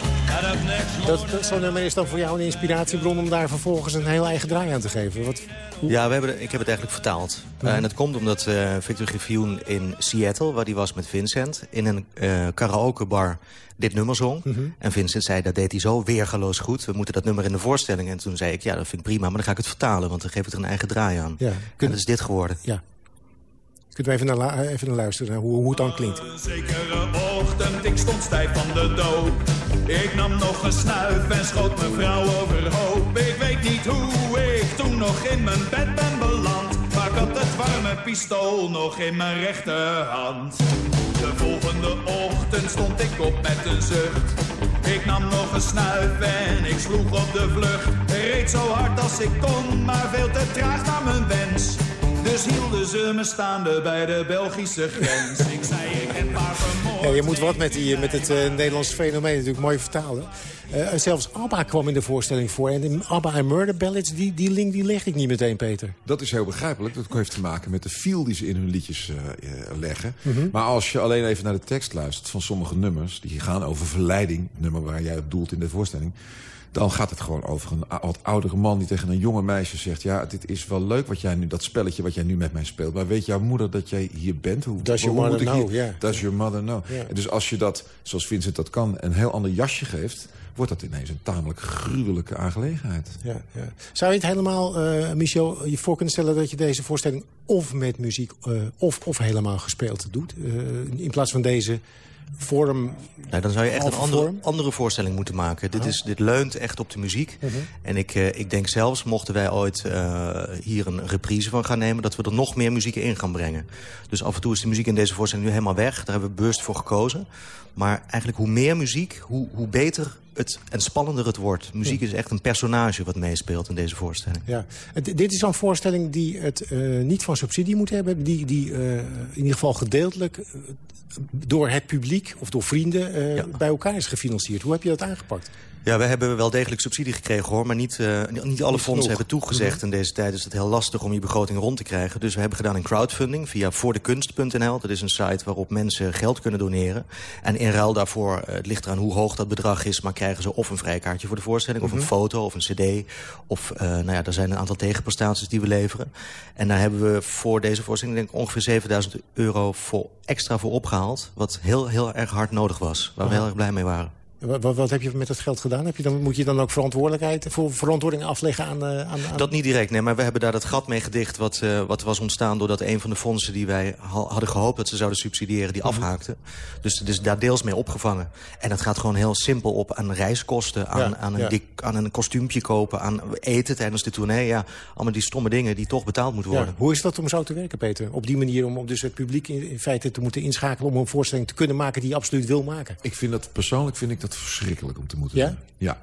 dat, dat, Zo'n nummer is dan voor jou een inspiratiebron om daar vervolgens een heel eigen draai aan te geven. Wat, ja, we hebben, ik heb het eigenlijk vertaald. Uh, en dat komt omdat uh, Victor Griffioen in Seattle, waar hij was met Vincent... in een uh, karaokebar dit nummer zong. -hmm. En Vincent zei, dat deed hij zo weergaloos goed. We moeten dat nummer in de voorstelling. En toen zei ik, ja, dat vind ik prima, maar dan ga ik het vertalen... want dan geef ik er een eigen draai aan. Ja. En dat is dit geworden. Ja. Kunt we even naar, even naar luisteren hoe, hoe het dan klinkt? Zekere ochtend, ik stond stijf van de doop. Ik nam nog een snuif en schoot mijn vrouw overhoop. Ik weet niet hoe ik toen nog in mijn bed ben beland. Maar ik had het warme pistool nog in mijn rechterhand. De volgende ochtend stond ik op met een zucht. Ik nam nog een snuif en ik sloeg op de vlucht. Reed zo hard als ik kon, maar veel te traag naar mijn wens. Dus hielden ze me staande bij de Belgische grens. Ik zei, ik heb maar vermoord. Ja, je moet wat met, die, met het uh, Nederlandse fenomeen natuurlijk mooi vertalen. Uh, zelfs ABBA kwam in de voorstelling voor. En ABBA en Murder Ballads, die, die link die leg ik niet meteen, Peter. Dat is heel begrijpelijk. Dat heeft te maken met de feel die ze in hun liedjes uh, leggen. Mm -hmm. Maar als je alleen even naar de tekst luistert van sommige nummers... die gaan over verleiding, nummer waar jij op doelt in de voorstelling Dan gaat het gewoon over een wat oudere man die tegen een jonge meisje zegt... ja, dit is wel leuk wat jij nu, dat spelletje wat jij nu met mij speelt. Maar weet jouw moeder dat jij hier bent? Hoe, Does your mother know, ja. Does your mother know? En dus als je dat, zoals Vincent dat kan, een heel ander jasje geeft... wordt dat ineens een tamelijk gruwelijke aangelegenheid. Ja, ja. Zou je het helemaal, eh, Michel, je voor kunnen stellen dat je deze voorstelling of met muziek eh, of, of helemaal gespeeld doet? eh, in plaats van deze vorm. Nou, dan zou je echt een andere, vorm? andere voorstelling moeten maken. Dit, Ah. is, dit leunt echt op de muziek. Mhm. En ik, eh, ik denk zelfs, mochten wij ooit eh, hier een reprise van gaan nemen... dat we er nog meer muziek in gaan brengen. Dus af en toe is de muziek in deze voorstelling nu helemaal weg. Daar hebben we bewust voor gekozen. Maar eigenlijk hoe meer muziek, hoe, hoe beter het en spannender het wordt. Muziek is echt een personage wat meespeelt in deze voorstelling. Ja. Dit is een voorstelling die het eh, niet van subsidie moet hebben. Die, die eh, in ieder geval gedeeltelijk eh, door het publiek of door vrienden bij elkaar is gefinancierd. Hoe heb je dat aangepakt? Ja, we hebben wel degelijk subsidie gekregen hoor. Maar niet, eh, niet alle fondsen hebben toegezegd. Mhm. In deze tijd is het heel lastig om je begroting rond te krijgen. Dus we hebben gedaan een crowdfunding via voordekunst.nl. Dat is een site waarop mensen geld kunnen doneren. En in ruil daarvoor, eh, het ligt eraan hoe hoog dat bedrag is... maar krijgen ze of een vrijkaartje voor de voorstelling... of Mhm. een foto of een cd. Of, eh, nou ja, er zijn een aantal tegenprestaties die we leveren. En daar hebben we voor deze voorstelling denk ik ongeveer 7000 euro voor, extra voor opgehaald. Wat heel, heel erg hard nodig was. Waar we Aha. heel erg blij mee waren. Wat, wat, wat heb je met het geld gedaan? Heb je dan, moet je dan ook verantwoordelijkheid voor verantwoording afleggen aan, eh, aan, aan... Dat niet direct, nee, maar we hebben daar dat gat mee gedicht... wat, eh, wat was ontstaan doordat een van de fondsen die wij ha- hadden gehoopt... dat ze zouden subsidiëren, die afhaakte. Dus is daar deels mee opgevangen. En het gaat gewoon heel simpel op aan reiskosten... aan, Ja, aan, een, ja. dik, aan een kostuumpje kopen, aan eten tijdens de tournee. Ja, allemaal die stomme dingen die toch betaald moeten worden. Ja, hoe is dat om zo te werken, Peter? Op die manier om, om dus het publiek in, in feite te moeten inschakelen... om een voorstelling te kunnen maken die je absoluut wil maken. Ik vind dat, persoonlijk vind ik dat verschrikkelijk om te moeten Ja? doen. Ja.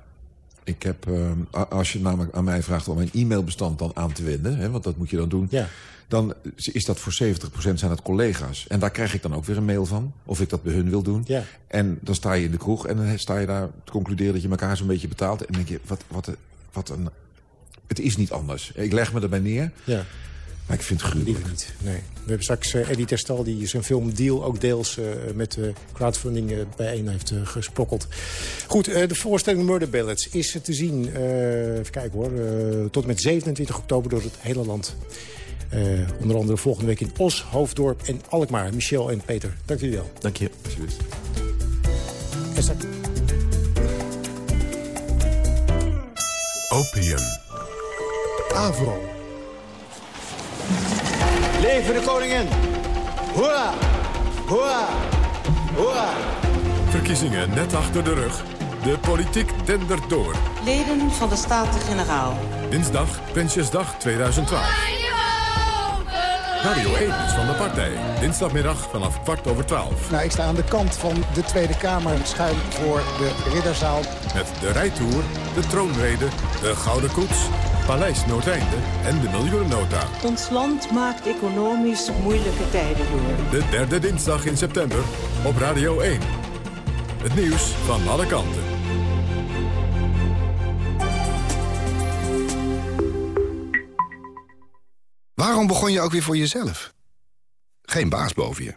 Ik heb, ehm, als je namelijk aan mij vraagt om mijn e-mailbestand dan aan te wenden... Hè, want dat moet je dan doen... Ja. dan is dat voor 70% zijn het collega's. En daar krijg ik dan ook weer een mail van. Of ik dat bij hun wil doen. Ja. En dan sta je in de kroeg en dan sta je daar te concluderen... dat je elkaar zo'n beetje betaalt. En denk je, wat, wat, een- wat een... Het is niet anders. Ik leg me erbij neer. Ja. Maar ik vind het gruwelijk. Liever niet. Nee. We hebben straks eh, Eddie Terstal die zijn film Deal ook deels eh, met eh, crowdfunding eh, bijeen heeft gesprokkeld. Goed, eh, de voorstelling Murder Ballads is te zien, eh, even kijken hoor, eh, tot en met 27 oktober door het hele land. Eh, onder andere volgende week in Os, Hoofddorp en Alkmaar. Michel en Peter, dank jullie wel. Dank je. Alsjeblieft. En straks- Opium. Avro. Leven de koningin! Hoera! Hoera! Hoera! Verkiezingen net achter de rug. De politiek dendert door. Leden van de Staten-Generaal. Dinsdag, Prinsjesdag 2012. Radio 1 is van de partij. Dinsdagmiddag vanaf kwart over twaalf. Nou, ik sta aan de kant van de Tweede Kamer, schuin voor de Ridderzaal. Met de rijtour, de troonrede, de Gouden Koets, Paleis Noordeinde en de miljoenennota. Ons land maakt economisch moeilijke tijden door. De derde dinsdag in september op Radio 1. Het nieuws van alle kanten. Waarom begon je ook weer voor jezelf? Geen baas boven je.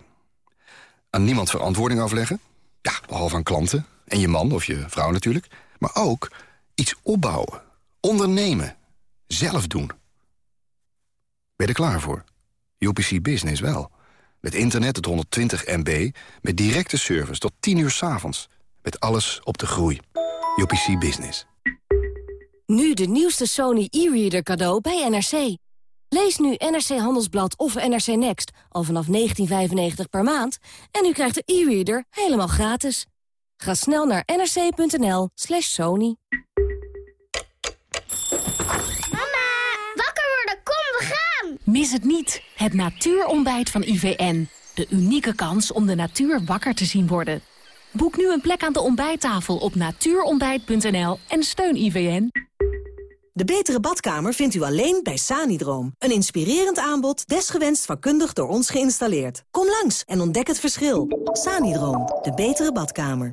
Aan niemand verantwoording afleggen? Ja, behalve aan klanten. En je man of je vrouw natuurlijk. Maar ook iets opbouwen. Ondernemen. Zelf doen. Ben je er klaar voor? UPC Business wel. Met internet tot 120 MB. Met directe service tot 10 uur 's avonds. Met alles op de groei. UPC Business. Nu de nieuwste Sony e-reader cadeau bij NRC. Lees nu NRC Handelsblad of NRC Next al vanaf 1995 per maand... en u krijgt de e-reader helemaal gratis. Ga snel naar nrc.nl slash sony. Wakker worden, kom, we gaan! Mis het niet, het natuurontbijt van IVN. De unieke kans om de natuur wakker te zien worden. Boek nu een plek aan de ontbijttafel op natuurontbijt.nl en steun IVN. De betere badkamer vindt u alleen bij Sanidroom. Een inspirerend aanbod, desgewenst vakkundig door ons geïnstalleerd. Kom langs en ontdek het verschil. Sanidroom, de betere badkamer.